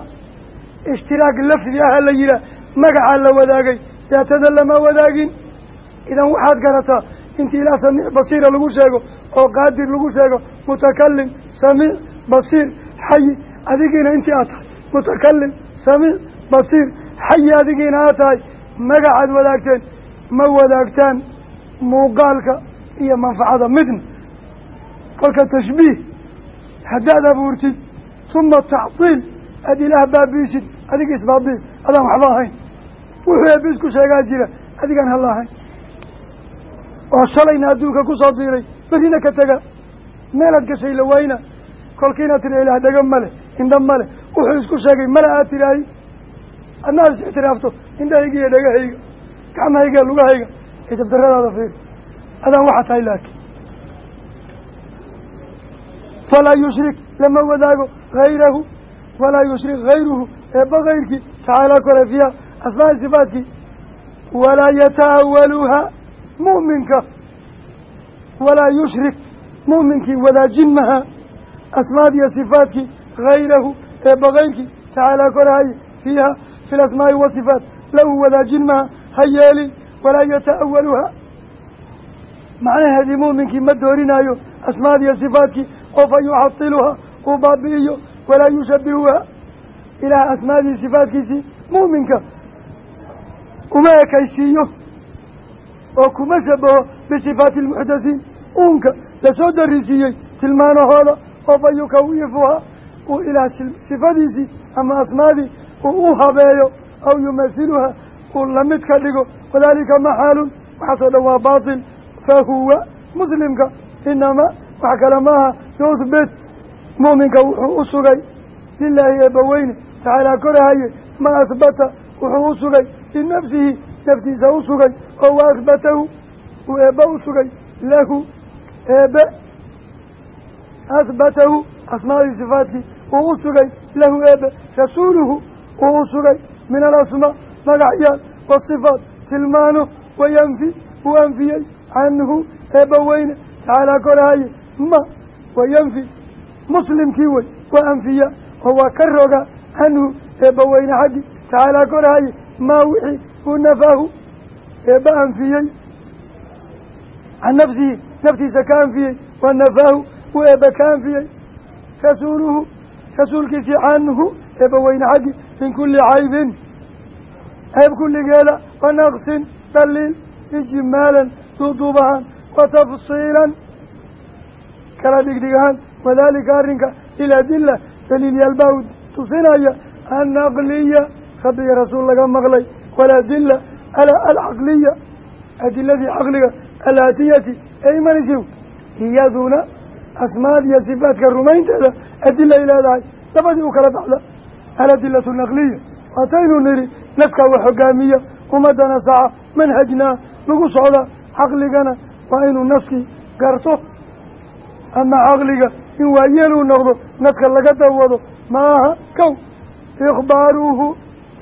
[SPEAKER 2] ishtiraak lafdi aha la yihaa magacaa la wadaagay daatada lama wadaagin. Idan waxaad garataa inti ilaa samiic basiira lagu sheego oo qaadir lagu sheego mutakalim samiic basiir xayi adigiina intii aad tahay. Mutakalim samiic basiir xayi adigiina aad tahay. Magacaad wadaagteen ma wadaagtaan muuqaalka iyo manfacada midna kolka tashbiih haddaad abuurtid suma tactiil aada ilaah baabiisid adiga isbaabii adaan waxba ahayn. Wuxuu eebbe isku sheegaa jira adigaan hala ahayn. Oo shalayna adduunka ku soo diiray berrina ka tega. Meelaad gashay la wayna kolkiina tiri ilaah dhego male indha male wuxuu isku sheegay male aad tidhaahi adna aad is indhahayga iyo dhegahayga gacmahayga lugahayga ee dabdaradaada fiir adaan waxaa tahay laakiin. Walaa yushrik lama wadaago hayrahu walaa yushrik hayruhu eebba kayrkii tacaala kore fiiha asmaai sifaadkii walaa yata'awaluha mu'minka walaa yushrik mu'minkii wadaajin maha. Asmaad iyo sifaadkii hayrahu eebba kayrkii tacaala korahaye fiiha fi lasmaa'i wasifaat lahu wadaajin maha ha yeelin walaa yata'awaluha macnaheedii mu'minkii ma doorinaayo asmaad iyo sifaadkii oo fa yucatiluha uu baabi'iyo walaa yushabihuha ilaah asmaadii sifaadkiisii mu'minka uma ekaysiiyo oo kuma shabaho bisifaati almuxdathiin uunka la soo darisiiyey tilmaanahooda oo fa yukawifuha uu ilaah sifadiisii ama asmaadii uu u aw yumathiluha uu la mid ka dhigo wadalika maxaalun waxaasoo dhan waa baatil fa huwa muslimka inamaa wax kale maaha yuhbit mu'minka wuxuu u sugay lilaahi eebbaweyne tacaalaa korahaye ma ahbata wuxuu u sugay linafsihi naftiisa u sugay oo wa ahbatahu uu eebbe u lahu eebe ahbatahu asmaadii sifaadkii uu u lahu eebe rasuuluhu uu u min alasmaa magacyaal wasifaat tilmaano wayanfi uu anfiyey canhu eebbaweyne tacaalaa korahaye ma wayanfi muslimkii wey waa anfiya oo waa ka roga canhu eebbaweyne xaggi tacaalaa korahaye maa wixii uu nafaahu eebba anfiyey can nafsihi naftiisa ka anfiyey wa nafaahu uu eebba ka anfiyey rasuuluhu rasuulkiisii canhu eebbaweyne xaggi min kulli caybin ceeb kulligeeda wa naqsin dhaliil ijmaalan duuduub ahaan wa tafsiilan. Kala dhigdhig ahaan wadalika arrinka liladila daliilyaal baa u tusinaya annaqliya rabbiga rasuul laga maqlay waladila ala alcaqliya adiladii caqliga alaatiyati ee imanaysa iyaduna asmaad iyo sifaadka rumaynteeda adilay leedahay. Labadii u kala baxda aladilatu naqliya. Waataynu nidhi nafkaa wax hogaamiya ummadana saca manhajnaa lagu socda caqligana waa inuu naskii garto. Ama caqliga in waayeeluu noqdo naska laga dawado maaha kow. Ikhbaaruhu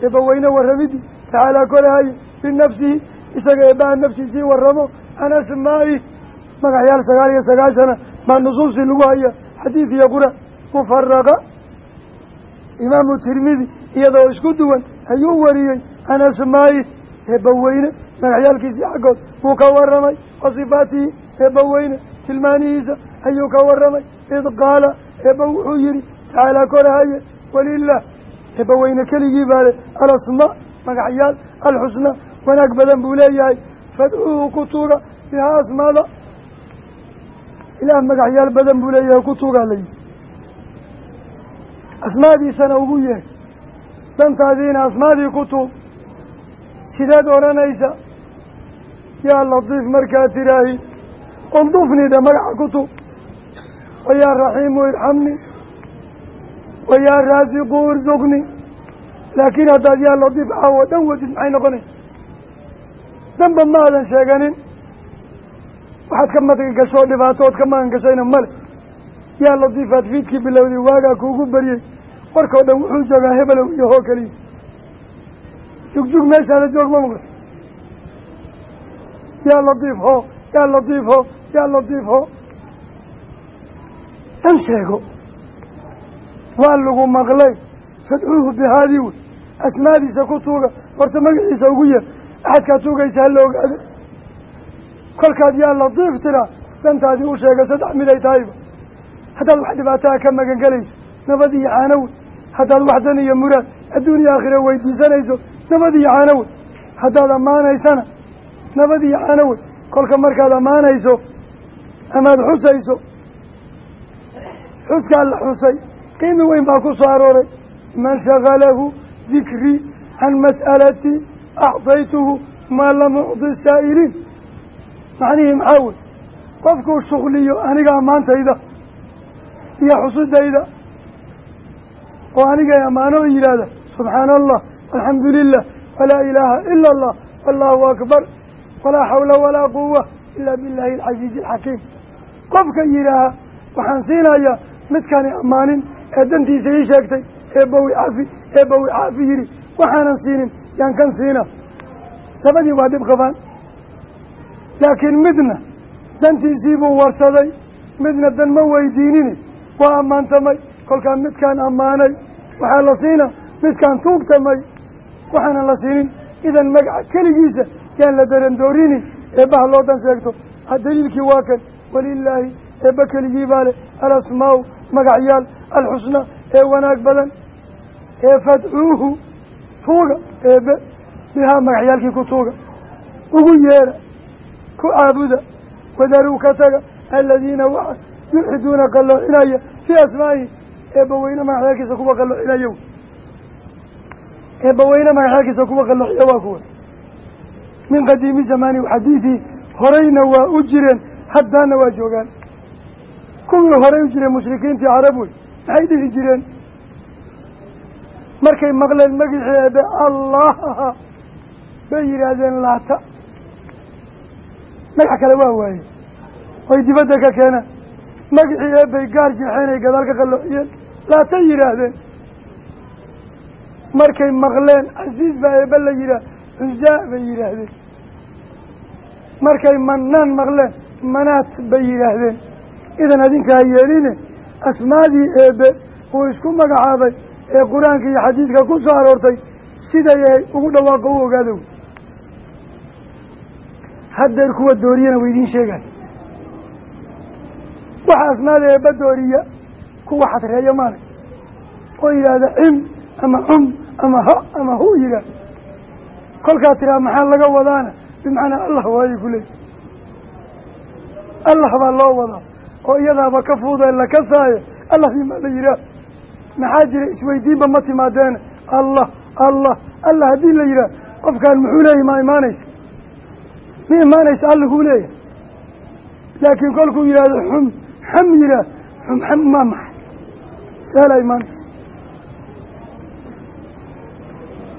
[SPEAKER 2] eebbaweyne warramidii tacaalaa korahaye binafsihi isaga eebbaha naftiisii warramo can asmaa'i magacyaal sagaal iyo sagaashana maa nusuustii lagu haya xadiid iyo qura mufaraqa imaamu tirmidi iyadoo isku duwan ayuu wariyey can asmaa'i eebbaweyne magacyaalkiisii xaggood wuu ka warramay. Wa sifaatihi eebbaweyne tilmaanihiisa ayuu ka warramay. Id qaala eebba wuxuu yihi tacaalaa korahaye walilah eebbaweyne keligii baa le alasmaa magacyaal alxusna wanaag badan buu leeyahay. Fadcuuhu ku tuuga bihaa asmaada. Ilaah magacyaal badan buu leeyahay ku tuugaa layihi asmaadiisana ugu yeeh dantaadiina asmaadii ku tuug sideed odhanaysa yaa latiif markaad tiraahi. Undufnii dhe magaca ku tuug wa yaa raxiimu irxamnii wa yaa raasiqu irsuqnii laakiin haddaad yaa latiif caawo dhan wadid maxay noqonaysa? Danba ma aadan sheeganin. Waxaad ka magan gashoo dhibaatood ka magan gashayna male. Yaa latiifaad fiidkii bilowday waagaa kuugu baryey warkao dhan wuxuu joogaa hebelow iyo hoo keliya. Jugjug meeshaana joog ma maqas yaa latiif ho yaa latiif ho yaa latiif ho. Dhan sheego waa lagu maqlay fadcuuhu bihaadii wey asmaadiisa ku tuuga horta magaciisa ugu yeer axadkaad tuugaysa ha la ogaado kolkaad yaa latiif tiraa dantaadii u sheega saddex mid ay tahayba haddaad wax dhibaataha ka magangelayso nabad iyo caanowe haddaad wax dan iyo muraad adduun iyo aakhira weydiisanayso nabad iyo caanowe haddaad ammaanaysana nabad iyo caanowe kolka markaad ammaanayso amaad xusayso xuskaa la xusay. Qiimi weyn baa ku soo arooray. Man shagalahu dikrii can mas'alatii acdaytuhu maa lam ucdi saa'iliin macnihii maxaa wey qofkuu shuqliyo aniga ammaantayda iyo xusidayda oo anigay ammaano yidhaahda subxaana allah alxamdu lilah walaa ilaaha ila allah allahu akbar walaa xawla walaa quwa ila billahi alcasiizi alxakiim qofka yidhaaha waxaan siinayaa midkani ammaanin ee dantiisa ii sheegtay eebbawi cafi eebbawi caafi yidhi waxaanan siinin yaan kan siina. Labadii waa dhib qabaan. Laakiin midna dantiisii buu warsaday midna dan ma weydiinini waa ammaantamay kolkaa midkaan ammaanay waxaa la siina. Midkaan tuugtamay waxaanan la siinin. Idan magaca keligiisa yaan la darandoorini. Eebbaha loo dan sheegto daliilkii waa kan. Walilaahi eebba keligii baa leh. Alasmaau magacyaal alxusna ee wanaag badan. Ee fadcuuhu tuuga. Eebe bihaa magacyaalkii ku tuuga. Ugu yeera ku caabuda. Wadaruu ka taga aladiina waxa yulxiduuna qalloocinaya fii asmaa'ihi eebbaweyne magacyaalkiisa kuwa qalloocinaya eebbaweyne magacyaalkiisa kuwa qalloociya waa kuwa. Min qadiimi zamaani xadiidii horeyna waa u jireen haddaana waa joogaan. Kuwii horey u jireen mushrikiintii carab wey maxay dhihi jireen? Markay maqleen magicii eebe allah bay yidhaahdeen laata. Magac kale waa waaye. Way dibadda ka keenaan magicii eebbay gaar jeexeen ay gadaal ka qalloociyeen laatay yidhaahdeen markay maqleen casiis baa eebbe la yidhaah cuzaa bay yidhaahdeen markay manaan maqleen manaat bay yidhaahdeen idan adinkaa yeeline asmaadii eebbe uu isku magacaabay ee qur'aanka iyo xadiidka ku soo aroortay siday ay ugu dhawaaqo u ogaadow. Haddeer kuwa dooriyana wa idiin sheegay waxa asmaada eebba dooriya kuwa xadreeya maarag oo yidhaahda cim ama cum ama ho ama hu yidhaah kolkaa tiraa maxaa laga wadaana? Bimacnaa allah waayo kuley allah baa loo wadaa. Oo iyadaaba ka fuudee la kasaayo allah imaa la yidhaah maxaa jira isweydiinba ma timaadeena allah allah allah haddii la yidhaah qofkaan muxuu leeyahy ma imaanaysa? Ma imaanaysa allahuu leeyahay. Laakiin kolkuu yidhaahdo xum xam yidhaah xum xam maa maxay saala imaanaysa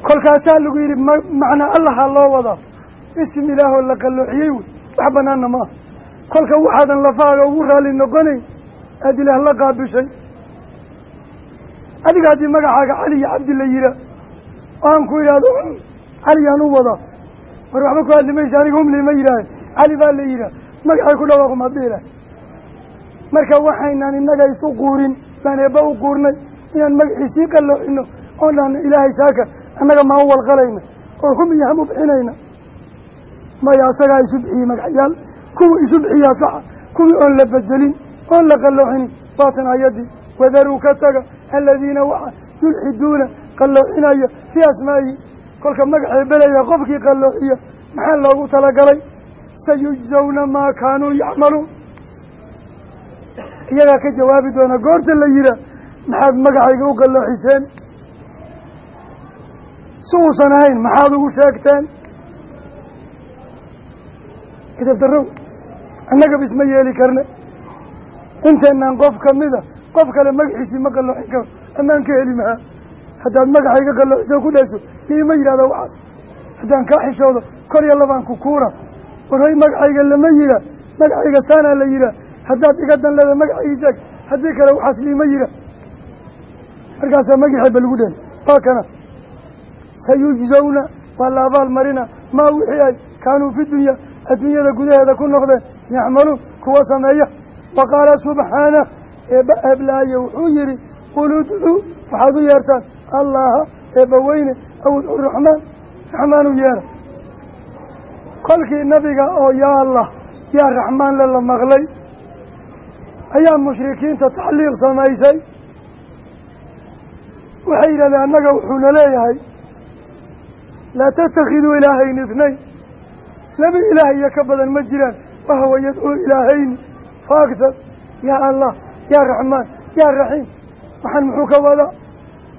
[SPEAKER 2] kolkaasaa lagu yidhi ma macnaa allaha loo wadaa isim ilaahoo la qalloociyey wey. Wax banaanna ma aha. Kolka waxaadan lafaaga ugu raalli noqonayn aad ilaah la qaabishay. Adiga haddii magacaaga cali iyo cabdi la yihaa oo aan ku idhaahdo caliyaan u wadaa war waxba ku hadli maysa aniga umli ma yidhaahe cali baa la yihaah magacay ku dhawaaqu maadbiilah marka waxaynaan innaga isu quurin baan u quurnay inaan magacii sii qalloocino. Oon dhahno ilaahay saaka annaga maa u walqalayna. Oo hum iyo ham u bixinayna. Maya asagaa isu bixiyey magacyaal. Kuwa isu bixiyaa saxa kuwii oon la bedelin. Oon la qalloocinin. Waatan ayaddii wadaruu ka taga aladiina waxa yulxiduuna qalloocinaya fii asmaa'ihi kolka magacee belaya qofkii qalloociya maxaa loogu talagalay? Sayujzawna maa kaanuu yacmaluun iyagaa ka jawaabi doona. Goorta la yihaa maxaad magacayga u qallooxiseen si uusan ahayn maxaad ugu sheegteen? Idabdarrow annaga bisma yeeli karne. Inteenaan qof kamida qof kale magaxiisii ma qalloocin karo. Amaan ka heli mahaa haddaad magacayga qallooxiso ku dhayso liima yidhahda waxaas. Haddaan kaa xishoodo kor iyo labaan ku kuura. Warhoy magacayga lama yihaa magacayga saanaa la yihaa haddaad iga dan leeda magacaygi sheeg haddii kale waxaas liima yihaa markaasaa magixeeba lagu dhehey waa kana sayujzawna waa la abaal marina maa wixii ay kaanuu fi dunya adduunyada gudaheeda ku noqdeen yacmaluun kuwa sameeya. Wa qaala subxaanah eebba eblaaye wuxuu yihi qul udcuu waxaad u yeertaan allaha eebba weyne aw udcu raxmaan. Raxmaan u yeera kolkii nabiga oo yaa allah yaa raxmaan le la maqlay ayaa mushrikiinta taxliiq samaysay. Waxay yidhahdeen annaga wuxuuna leeyahay laa tattakhiduu ilaahayn idnayn laba ilaah iyo ka badan ma jiraan wahawa yadcuu ilaahayni fa agsar yaa allah yaa raxmaan yaa raxiim waxaan muxuu ka wadaa?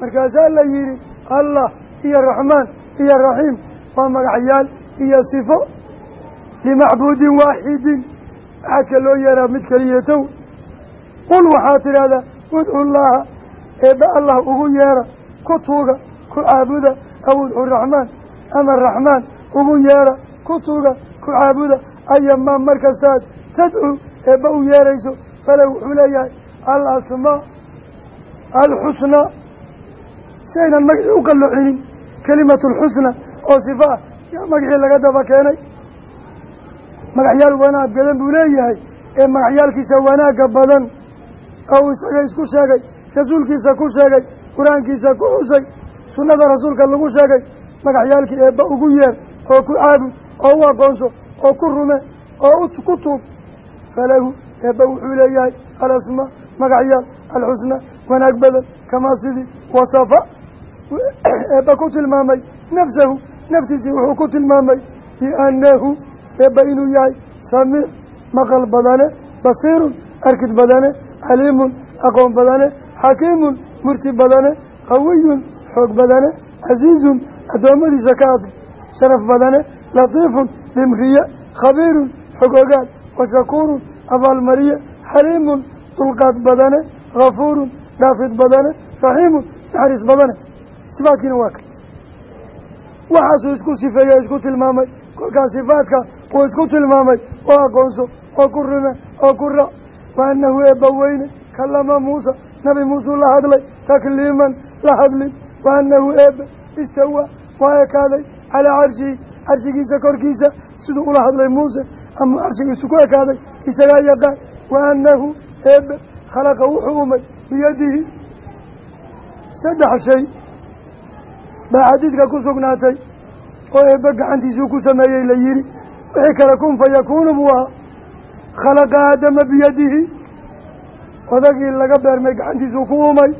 [SPEAKER 2] Markaasaa la yidhi allah iyo raxmaan iyo raxiim waa magacyaal iyo sifo limacbuudin waaxidin axadka loo yeeraa mid keliya tow qul waxaad tidhaahdaa udcu llaaha eebba allah ugu yeera ku tuuga ku caabuda aw udcu raxmaan ama raxmaan ugu yeera ku tuuga ku caabuda ayamaa markastaad tadcuu eebba u yeerayso fale wuxuu leeyahay al asmaa alxusnaa si aynan magacii u qalloocinin kelimatu alxusna oo sifa ah yaa magacii laga daba keenay magacyaal wanaag badan buu leeyahay ee magacyaalkiisa wanaagga badan oo uu isaga isku sheegay rasuulkiisa ku sheegay qur'aankiisa ku xusay sunnada rasuulka lagu sheegay magacyaalkii eebba ugu yeer oo ku caabud oo u aqoonso oo ku rume oo ku tuub falahu eebba wuxuu leeyahay alasmaa magacyaal alxusna wanaag badan kamaa sidii wasafa eebba ku tilmaamay nafsahu naftiisii wuxuu ku tilmaamay biannahu eebba inuu yahay samiic maqal badane basiirun arkid badane caliimun aqoon badane xakiimun murti badane qawiyun xoog badane casiizun addoommadiisa ka adag sharaf badane latiifun dhimriye khabiirun xog ogaal washakuurun abaalmariye xaliimun dulqaad badane hafuurun dhaafid badane raxiimun naxariis badane. Sifaadkiina waa ka. Waxaasuu isku sifeeye isku tilmaamay. Kolkaas sifaadka uu isku tilmaamay. Oo aqoonso oo ku rume oo ku wa annahu eebba weyne kalama muusa nabi muusuu la hadlay takliiman la hadlin wa annahu eebbe istawaa waa ekaaday calaa carshihi carshigiisa korkiisa siduu ula hadlay muuse ama carshigiisu ku ekaaday isagaa yaqaan wa annahu eebbe khalaqa wuxuu umay biyadihi saddex shay baa xadiidka ku sugnaatay oo eebbe gacantiisuu ku sameeyey la yidhi wixii kale kun fa yakuunu buu khalaqa aadama biyadihi. Odagii laga beermay gacantiisuu ku umay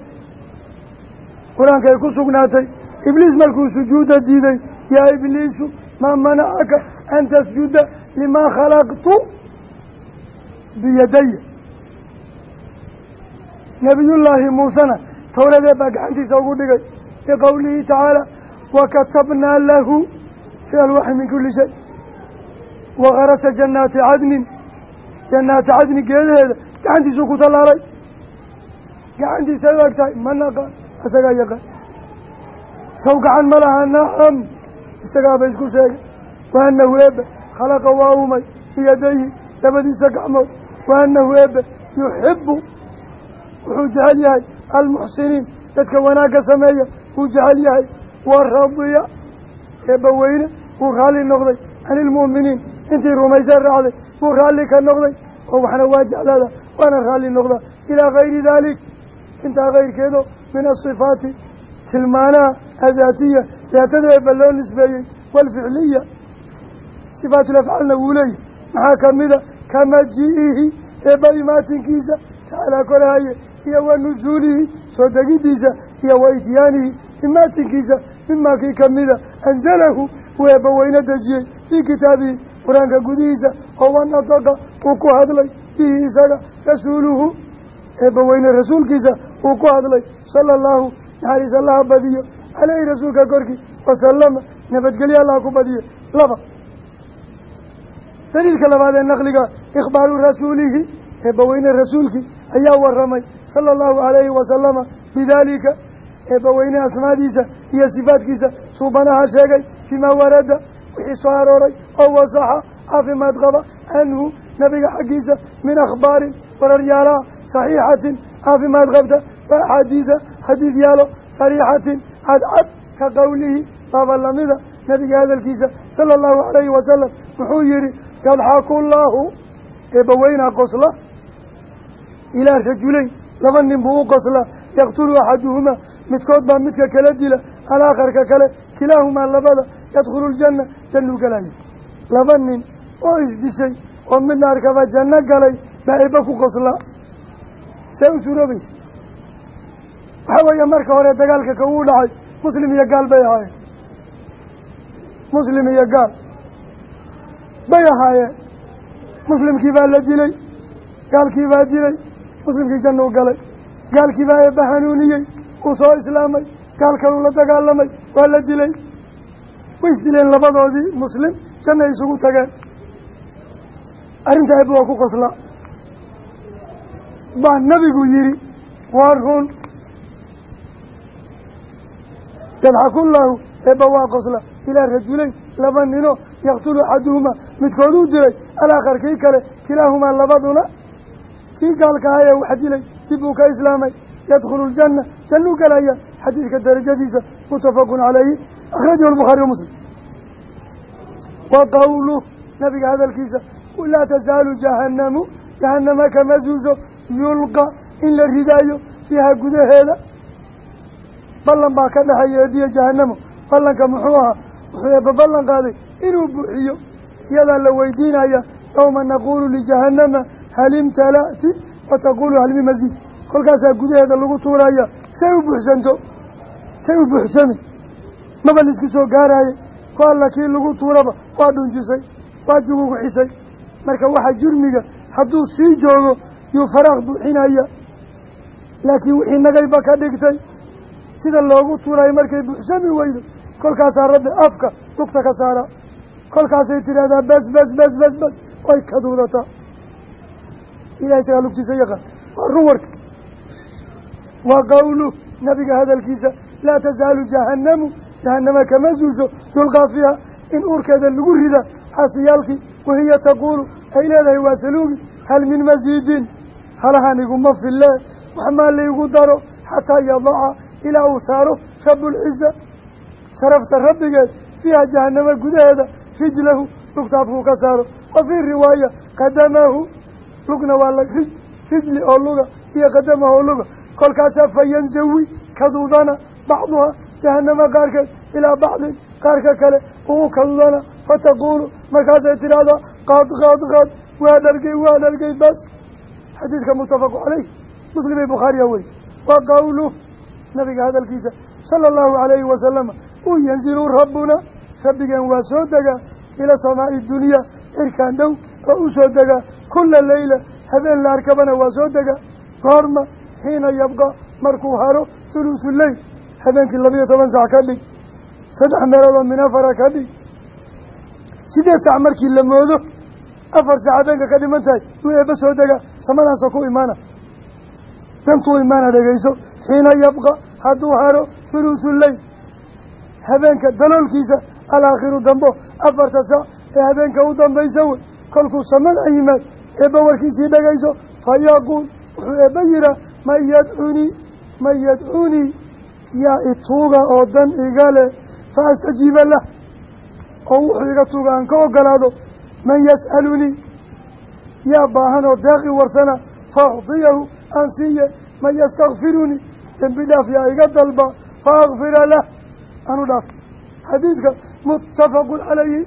[SPEAKER 2] qur'aankay ku sugnaatay. Ibliis markuu sujuudda diiday yaa ibliisu maa manacaka an tasjuda limaa khalaqtu biyadaya nabiyullaahi muusena towradee baa gacantiisa ugu dhigay. Biqowlihi tacaala wakatabnaa lahu fi alwaxi min kuli shay. Wakarasa jannaati cadnin jannaati cadni geedaheeda gacantiisuu ku tallaalay gacantiisay u eg tahay ma naqaan isagaa yaqaan saw gacan ma laha nacam isagaaba isku sheegay wa annahu eebe khalaqa waa umay biyadayhi labadiisa gacmood wa annahu eebe yuxibu wuxuu jecel yahay almuxsiniin dadka wanaagga sameeya wuu jecel yahay wa radiya. Eebba weyne wuu raalli noqday can ilmu'miniin intii rumaysay raacday wuu raalli ka noqday oo waxna waa jeclaada waana raalli noqdaa ilaa gayri daalik intaa kayrkeedo min asifaati tilmaanaha adaatiya daatada eebba loo nisbeeyey waalficliya sifaatulafcaalna wuu leeyahy maxaa kamida kamaji'ihi eebba imaatinkiisa tacaalaa korahaye iyo wa nusuulihi soo degidiisa iyo wa ityaanihi. Imaatinkiisa mimaa kii kamida anzalahu uu eebbaweyne dejiyey fii kitaabihi qur'aanka gudihiisa oo wanataqa uu ku hadlay bihi isaga rasuuluhu eebbaweyne rasuulkiisa uu ku hadlay sala allahu naxariis allaha badiyo caleyhi rasuulka korkii wasalama nabadgelyo allaha ku badiyo. Laba. Daliilka labaad ee naqliga ikhbaaru rasuulihi eebbaweyne rasuulkii ayaa waramay sala allahu calayhi wasalama bidaalika eebbaweyne asmaadiisa iyo sifaadkiisa suubanaha sheegay fiimaa warada wixii soo arooray oo wasaxa caafimaad qaba canhu nabiga xaggiisa min akhbaarin wararyaalaha saxiixatin caafimaad qabta wa axaadiisa xadiid yaalo sariixatin cadcad ka qowlihi baaba lamida nabiga hadalkiisa sala allahu calayhi wasalam wuxuu yihi yadxaku llaahu eebbaweyna qosla ilaa rajulayn laba nin buu u qoslaa yaqtulu axaduhumaa midkood baa midka kala dila alaakarka kale kilaahumaa labada yadkhulu ljanna jannuu galaya laba nin oo isdishay oo midna arkaba janno galay baa eebba ku qoslaa see u suroobaysa waxaa weeye marka hore dagaalka ka uu dhacay muslim iyo gaal bay ahaayeen. Muslim iyo gaal bay ahaayeen. Muslimkii baa la dilay gaalkii baa dilay muslimkii jannuu galay. Gaalkii baa eebba hanuuniyey uu soo islaamay gaal la dagaalamay waa la dilay way isdileen labadoodii muslim janna isugu tageen. Arrinta eebba waa ku qoslaa baa nabigu yidhi waa run yadxakullaahu eebba waa qosla. Ilaa rajulayn laba nino yaqtulu axaduhumaa midkood uu dilay alaakhar kii kale kilaahumaa labaduna. Kii gaalka ahaa ee wax dilay dib uu ka islaamay. Yadkhulu ljanna jannuu galaya. Xadiidka darajadiisa muttafaqun calayhi akhrajahu albukhaari wa muslim wa qowluh nabiga hadalkiisa laa tasaalu jahannamu jahannama kama zuuso yulqa in la ridaayo fiiha gudaheeda ballan baa ka dhexeeya eebiyo jahannamo ballanka muxuu ahaa wuxuu eebba ballan qaaday inuu buuxiyo iyadaa la weydiinaya yowma naquulu lijahannama hal imtala'ti wa taquulu hal mi masiid kolkaasaa gudaheeda lagu tuuraya say u buuxsanto say u buuxsami maba la isku soo gaaraaye? Ku alla kii lagu tuuraba waa dhunjisay waa juguguxisay marka waxa jurmiga hadduu sii joogo yuu faraaq buuxinaya. Laakiin wixii nagayba ka dhigtay. Sida loogu tuurayo markay buuxsami weydo kolkaasaa rabbi afka lugta ka saara. Kolkaasay tidhahdaa bes bes bes bes bes way kaduudataa ilahay isagaa lugtiisa yaqaan. Waa ruwarka. Wa qowluh nabiga hadalkiisa laa tasaalu jahannamu jahannama kama zuulso yulqaa fiiha in uurkeeda lagu rida xaasiyaalkii wahiya taquulu ay leedahay waa saluugi hal min masiidin halahan iguma fillee waxmaa laygu daro xataa yadaca ilaa uu saaro rabbulciza sharafta rabbigeed fiiha jahannama gudaheeda rijlahu lugtaafkuu ka saaro wa fii riwaaya qadamahu lugna waa la rij rijli oo luga iyo qadamahu oo luga kolkaasaa fayanzawi kaduudana bacduha jahannama qaarkeed ilaa bacdin qaarka kale uu kadudana fataquulu markaasay tidhaahdaa qad qad qad waa dhargay waa dhargay bas xadiidka muttafaqu caleyh muslimay bukhaariya wey wa qowluh nabiga hadalkiisa sala allahu calayhi wasalama uu yanzilu rabbuna rabbigeen waa soo degaa ila samaa'i dunya cirkaan dhow oo u soo degaa kula leyla habeen la arkabana waa soo degaa goorma xiina yabqa markuu haro thulusu leyl habeenkii labiyo toban sac ka dhig saddex meeloodoo min afara ka dhig sideed sac markii la moodo afar sac habeenka ka dhiman tahay yuu eebba soo degaa samadaasoo ku imaana. Dantuu imaana dhegeyso xiina yabqa hadduu haro thulusu leyl habeenka daloolkiisa alaakhiru dambo afarta sac ee habeenka u dambaysa wey. Kolkuu samada yimaad eebba warkiisii dhegayso fa yaquul wuxuu eebba yihaa man yadcunii man yadcunii yaa ituuga oo dan iga leh fa astajiiba lah. Oo wuxuu iga tuuga aan ka ogolaado man yas'alunii yaa baahan oo deeqi warsana fa ucdiyahu aan siiye. Man yastakfirunii dembi dhaaf yaa iga dalba fa akfira lah. Anu dhaaf. Xadiidka muttafaqun calayhi.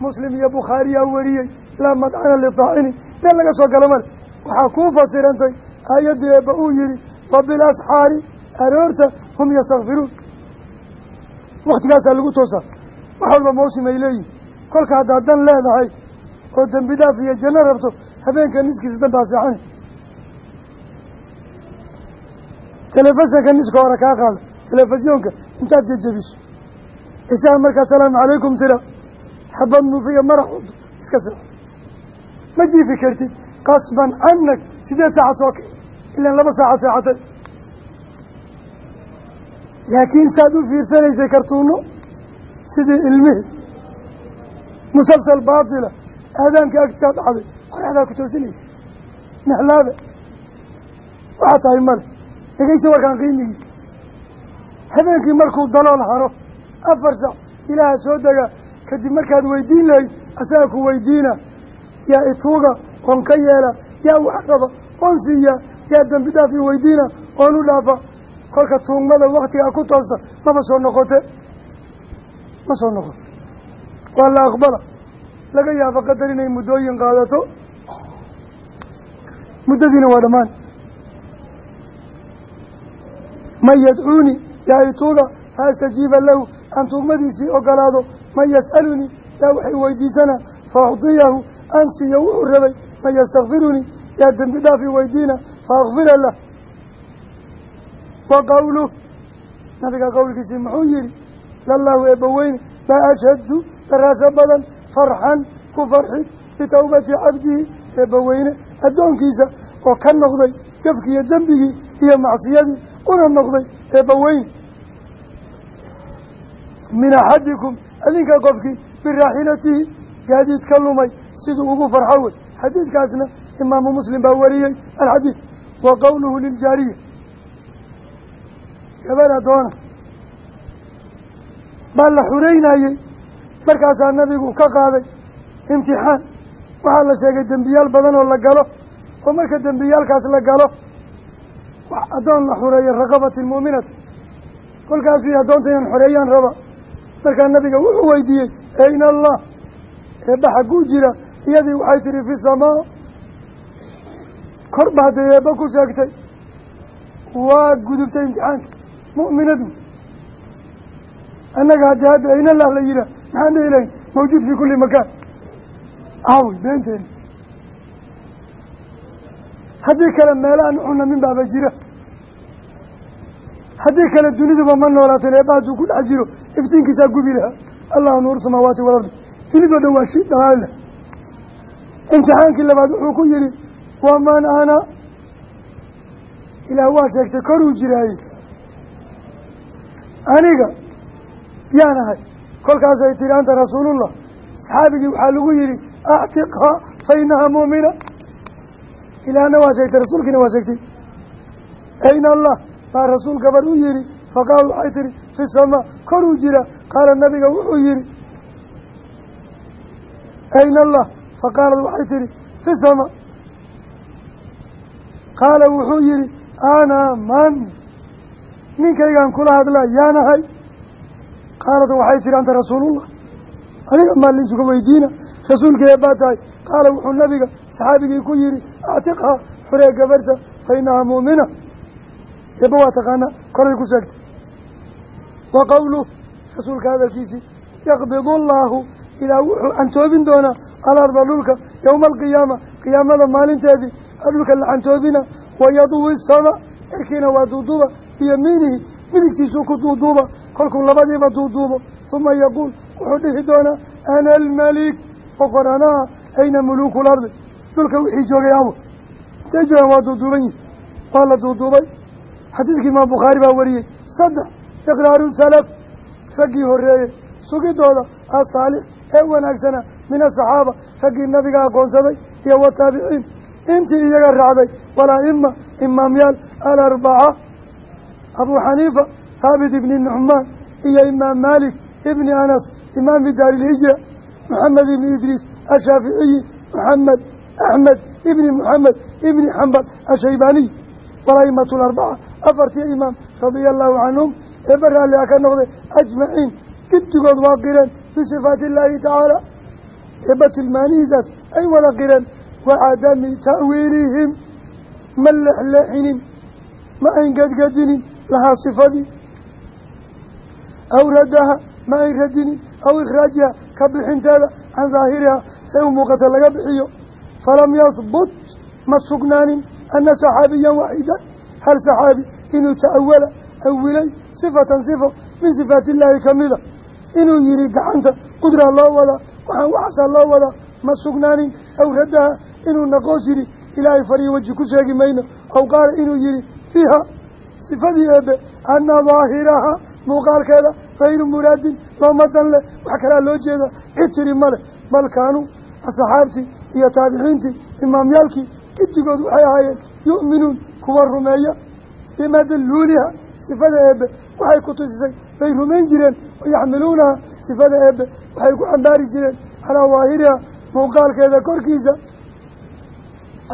[SPEAKER 2] Muslim iyo bukhaariyaa wariyey laa madcana litaacini meel laga soo galo male. Waxaa kuu fasirantay aayaddii eebba uu yihi wa aroorta hum yastakfiruun waktigaasaa lagu toosaa. Wax walba mawsim ay leeyihiin kolka haddaad dan leedahay oo dembi dhaaf iyo janno rabto habeenka niskiisa danbaa seexani telefisonka niska hore kaa qaada. Telefisyoonka intaad jejebiso. Ishaa markaa asalaamu calaykum tira. Xabad muufiya marax iska seexo ma jiifi kartid. Qasban canag sideed saaca soo ilaan laba saaca seexatay laakiin saad u fiirsanaysay kartuuno sidii ilmihii. Musalsal baatila. Aadaanka agtisaa dhacday. Qoraxdaa ku toosinaysa. Nexlaabe. Waxaa tahay male dhegeysa warkaan qiimigiisa habeenkii markuu dalool haro afar sac ilaaha soo dega. Kadib markaad weydiin lahayd asaga ku weydiina. Yaa ituuga oon ka yeela. Yaa wax qaba oon siiya. Yaa dembi dhaaf i weydiina oon u dhaafa kolka tuugmada waktigaa ku toosta maba soo noqote. Ma soo noqoto waa la aqbala. Laga yaabo qadar inay muddooyin qaadato. Muddadiina waa dhammaan. Man yadcuuni yaa ituuga fa astajiiba lahu aan tuugmadiisii ogolaado man yas'alunii yaa waxay weydiisana fa ucdiyahu aan siiyo wuxuu rabay man yastakfirunii yaa dembi dhaaf i weydiina fa akfira lah wa qowluh nabiga qowlkiisii muxuu yihi lallahu eebbaweyne maa ashhaddu daraasho badan farxan ku farxi bitawbati cabdihi. Eebbaweyne addoonkiisa oo ka noqday gafkiiyo dembigii iyo macsiyadii una noqday eebbaweyne min axadikum adinka qofkii biraaxilatihi gaadiid ka lumay siduu ugu farxo wey xadiidkaasna imaamu muslim baa wariyey alxadiid wa qowluhu liljaariya gabadha doona. Baa la xureynayey markaasaa nabigu ka qaaday imtixaan. Waxaa la sheegay dembiyaal badan oo la galo oo marka dembiyaalkaas la galo addoon la xureeyo raqabatin mu'minati kolkaasuu addoonta inaan xoreeyaan raba. Markaa nabiga wuxuu weydiiyey ayna allah eebba xagguu jira iyadii waxay tihi fi samaa. Kor ba ku sheegtay. Waa gudubtay imtixaanka mu'minadu. Annaga haddii hadda aynallah la yihaa maxaan dhihi lahayn mawjuud fii kulli makaan aawi beenteena haddii kale meela aan cuna min baaba jira. Haddii kale duniduba ma noolaateen eebba hadduu ku dhex jiro. Iftiinkiisaa gubi lahaa. Allahu nuuru samaawaati walardi dunidoo dhan waa shi dhalaala imtixaankii labaad wuxuu ku yihi waman ana ilaah waa sheegtay koruu jiraaye aniga yaan ahay. Kolkaasay tihi anta rasuulullah. Saxaabigii waxaa lagu yihi actiqhaa fa inahaa mu'mina. Ilaahna waa sheegtay rasuulkiina waa sheegtay. Ayna allah. Baa rasuul gabar u yihi faqaal waxay tihi fi samaa koruu jira. Qaala nabiga wuxuu yihi ayna allah. Faqaalad waxay tihi fi samaa qaala wuxuu yihi ana man ninkaygaan kula hadlaa yaanahay qaalad waxay tihi anta rasuulullah adiga maa liisuga weydiina. Rasuulka eebbaa tahay qaala wuxuu nabiga saxaabigii ku yihi actiqhaa xuree gabarta fa inahaa mu'mina eebba waa taqaanaa koray ku sheegtay. Wa qowluh rasuulka hadalkiisii yaqbidu allaahu ilaa wuxuu cantoobin doonaa alarda dhulka yowma alqiyaama qiyaamada maalinteedii dhulka la cantoobina wayaduwi sama cirkiina waa duuduuba biyamiinihi midigtiisuu ku duuduuba kolkuu labadiiba duuduubo uma yaquul wuxuu dhihi doonaa ana almalik boqor anaa ayna muluuku lardi dhulka wixii joogay awo intay joogaan waa duuduuban yihi waa la duuduubay xadiidkii imaam bukhaari baa wariyey saddex iqraaru salaf raggii horeeyey sugidooda asaalix ee wanaagsana min asaxaaba raggii nabiga aqoonsaday iyo wataabiciin intii iyaga raacday walaa'ima imaamyaal alarbaca abuu xaniifa haabit ibni nucmaan iyo imaam maalik ibni anas imaami daari ilhijra moxamed ibni idriis ashaaficiyi moxamed axmed ibni moxamed ibni xambal ashaybaaniy walaimatu larbaca afartii imaam radia allahu canhum eeba raalli a ka noqday ajmaciin giddigood waa qireen bisifaati illaahi tacaala eeba tilmaanihiisaas ay wada qireen wacadami ta'wiilihim ma lexleexinin ma ayn gadgadinin lahaa sifadii. Aw raddaha ma ayn radinin aw ikhraajiha ka bixinteeda can daahiriha say u muuqata laga bixiyo. Falam yahbut ma sugnaanin ana saxaabiyan waaxidan hal saxaabi inuu ta'awala awilay sifatan sifo min sifaati illaahi kamida inuu yihi gacanta qudraa loo wadaa waxaan waxaasaa loo wadaa ma sugnaanin. Aw raddaha inuu naqoos yidhi ilaahay fariyo weji ku sheegi mayno. Aw qaala inuu yihi fiiha sifadii eebe ana daahiraha muuqaalkeeda hayru muraadin looma dan leh. Wax kalaa loo jeeda cid tiri male bal kaanuu asxaabtii iyo taabiciintii imaamyaalkii gidigood waxay ahaayeen yu'minuun kuwa rumeeya. Bimadluuliha sifada eebe waxay ku tusisay bay rumayn jireen wayaxmiluunaha sifada eebe waxay ku xambaari jireen. Calaa daahiriha muuqaalkeeda korkiisa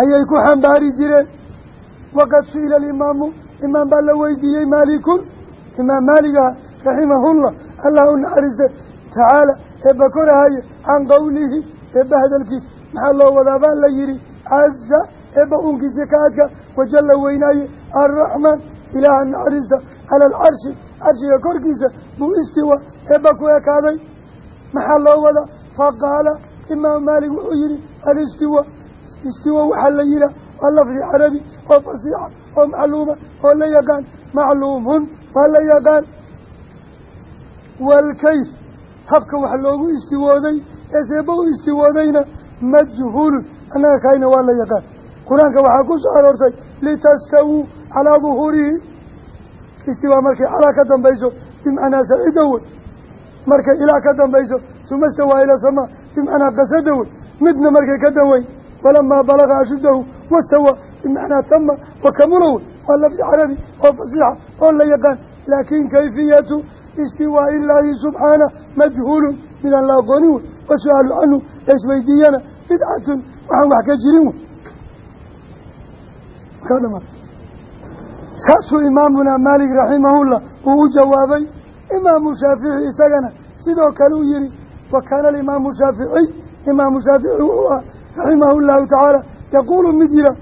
[SPEAKER 2] ayay ku xambaari jireen. Waqad su'ila alimaamu imaam baa la weydiiyey maalikun. Imaam maaligaha raximahullah allah u naxariiste tacaala eebba korahaye can qowlihi eebba hadalkiisa maxaa loo wadaa baa la yidhi caza eebba unkiisi ka adka wajalla weynaaye arraxmaan ilaaha naxariista cala alcarshi carshiga korkiisa buu istiwa eebba ku ekaaday. Maxaa loo wadaa? Faqaala imaamu maalik wuxuu yihi alistiwa istiwa waxaa la yihaa waa lafdi carabi oo fasiixa oo macluuma oo la yaqaan macluumun waa la yaqaan waalkayf habka wax loogu istiwooday ee seeba u istiwoodayna majhuulun annaga kaayna waa la yaqaan qur'aanka waxaa ku soo aroortay litastawuu calaa duhuurihi. Istiwaa markay calaa ka dambayso bimacnaa saciida wey markay ilaa ka dambayso suma stawaa ila samaa bimacnaa qasada wey midna markay ka danweyn walamaa balaga ashuddahu wastawa bimacnaa tama wakamula wey waa lafdi carabi oo fasiixa oo la yaqaan laakiin kayfiyatu istiwaa'i illaahi subxaana majhuulun midaan la aqoonin wey wasu'aalu canhu la isweydiiyana bidcatun waxaan wax ka jirin wey ka dhama saasuu imaamuna maalik raximahullah uu u jawaabay imaamu shaafici isagana sidoo kale uu yihi wa kaana alimaamu shaaficiy imaamu shaafici wuxuu ah raximahu llahu tacaala yaquulu mid yira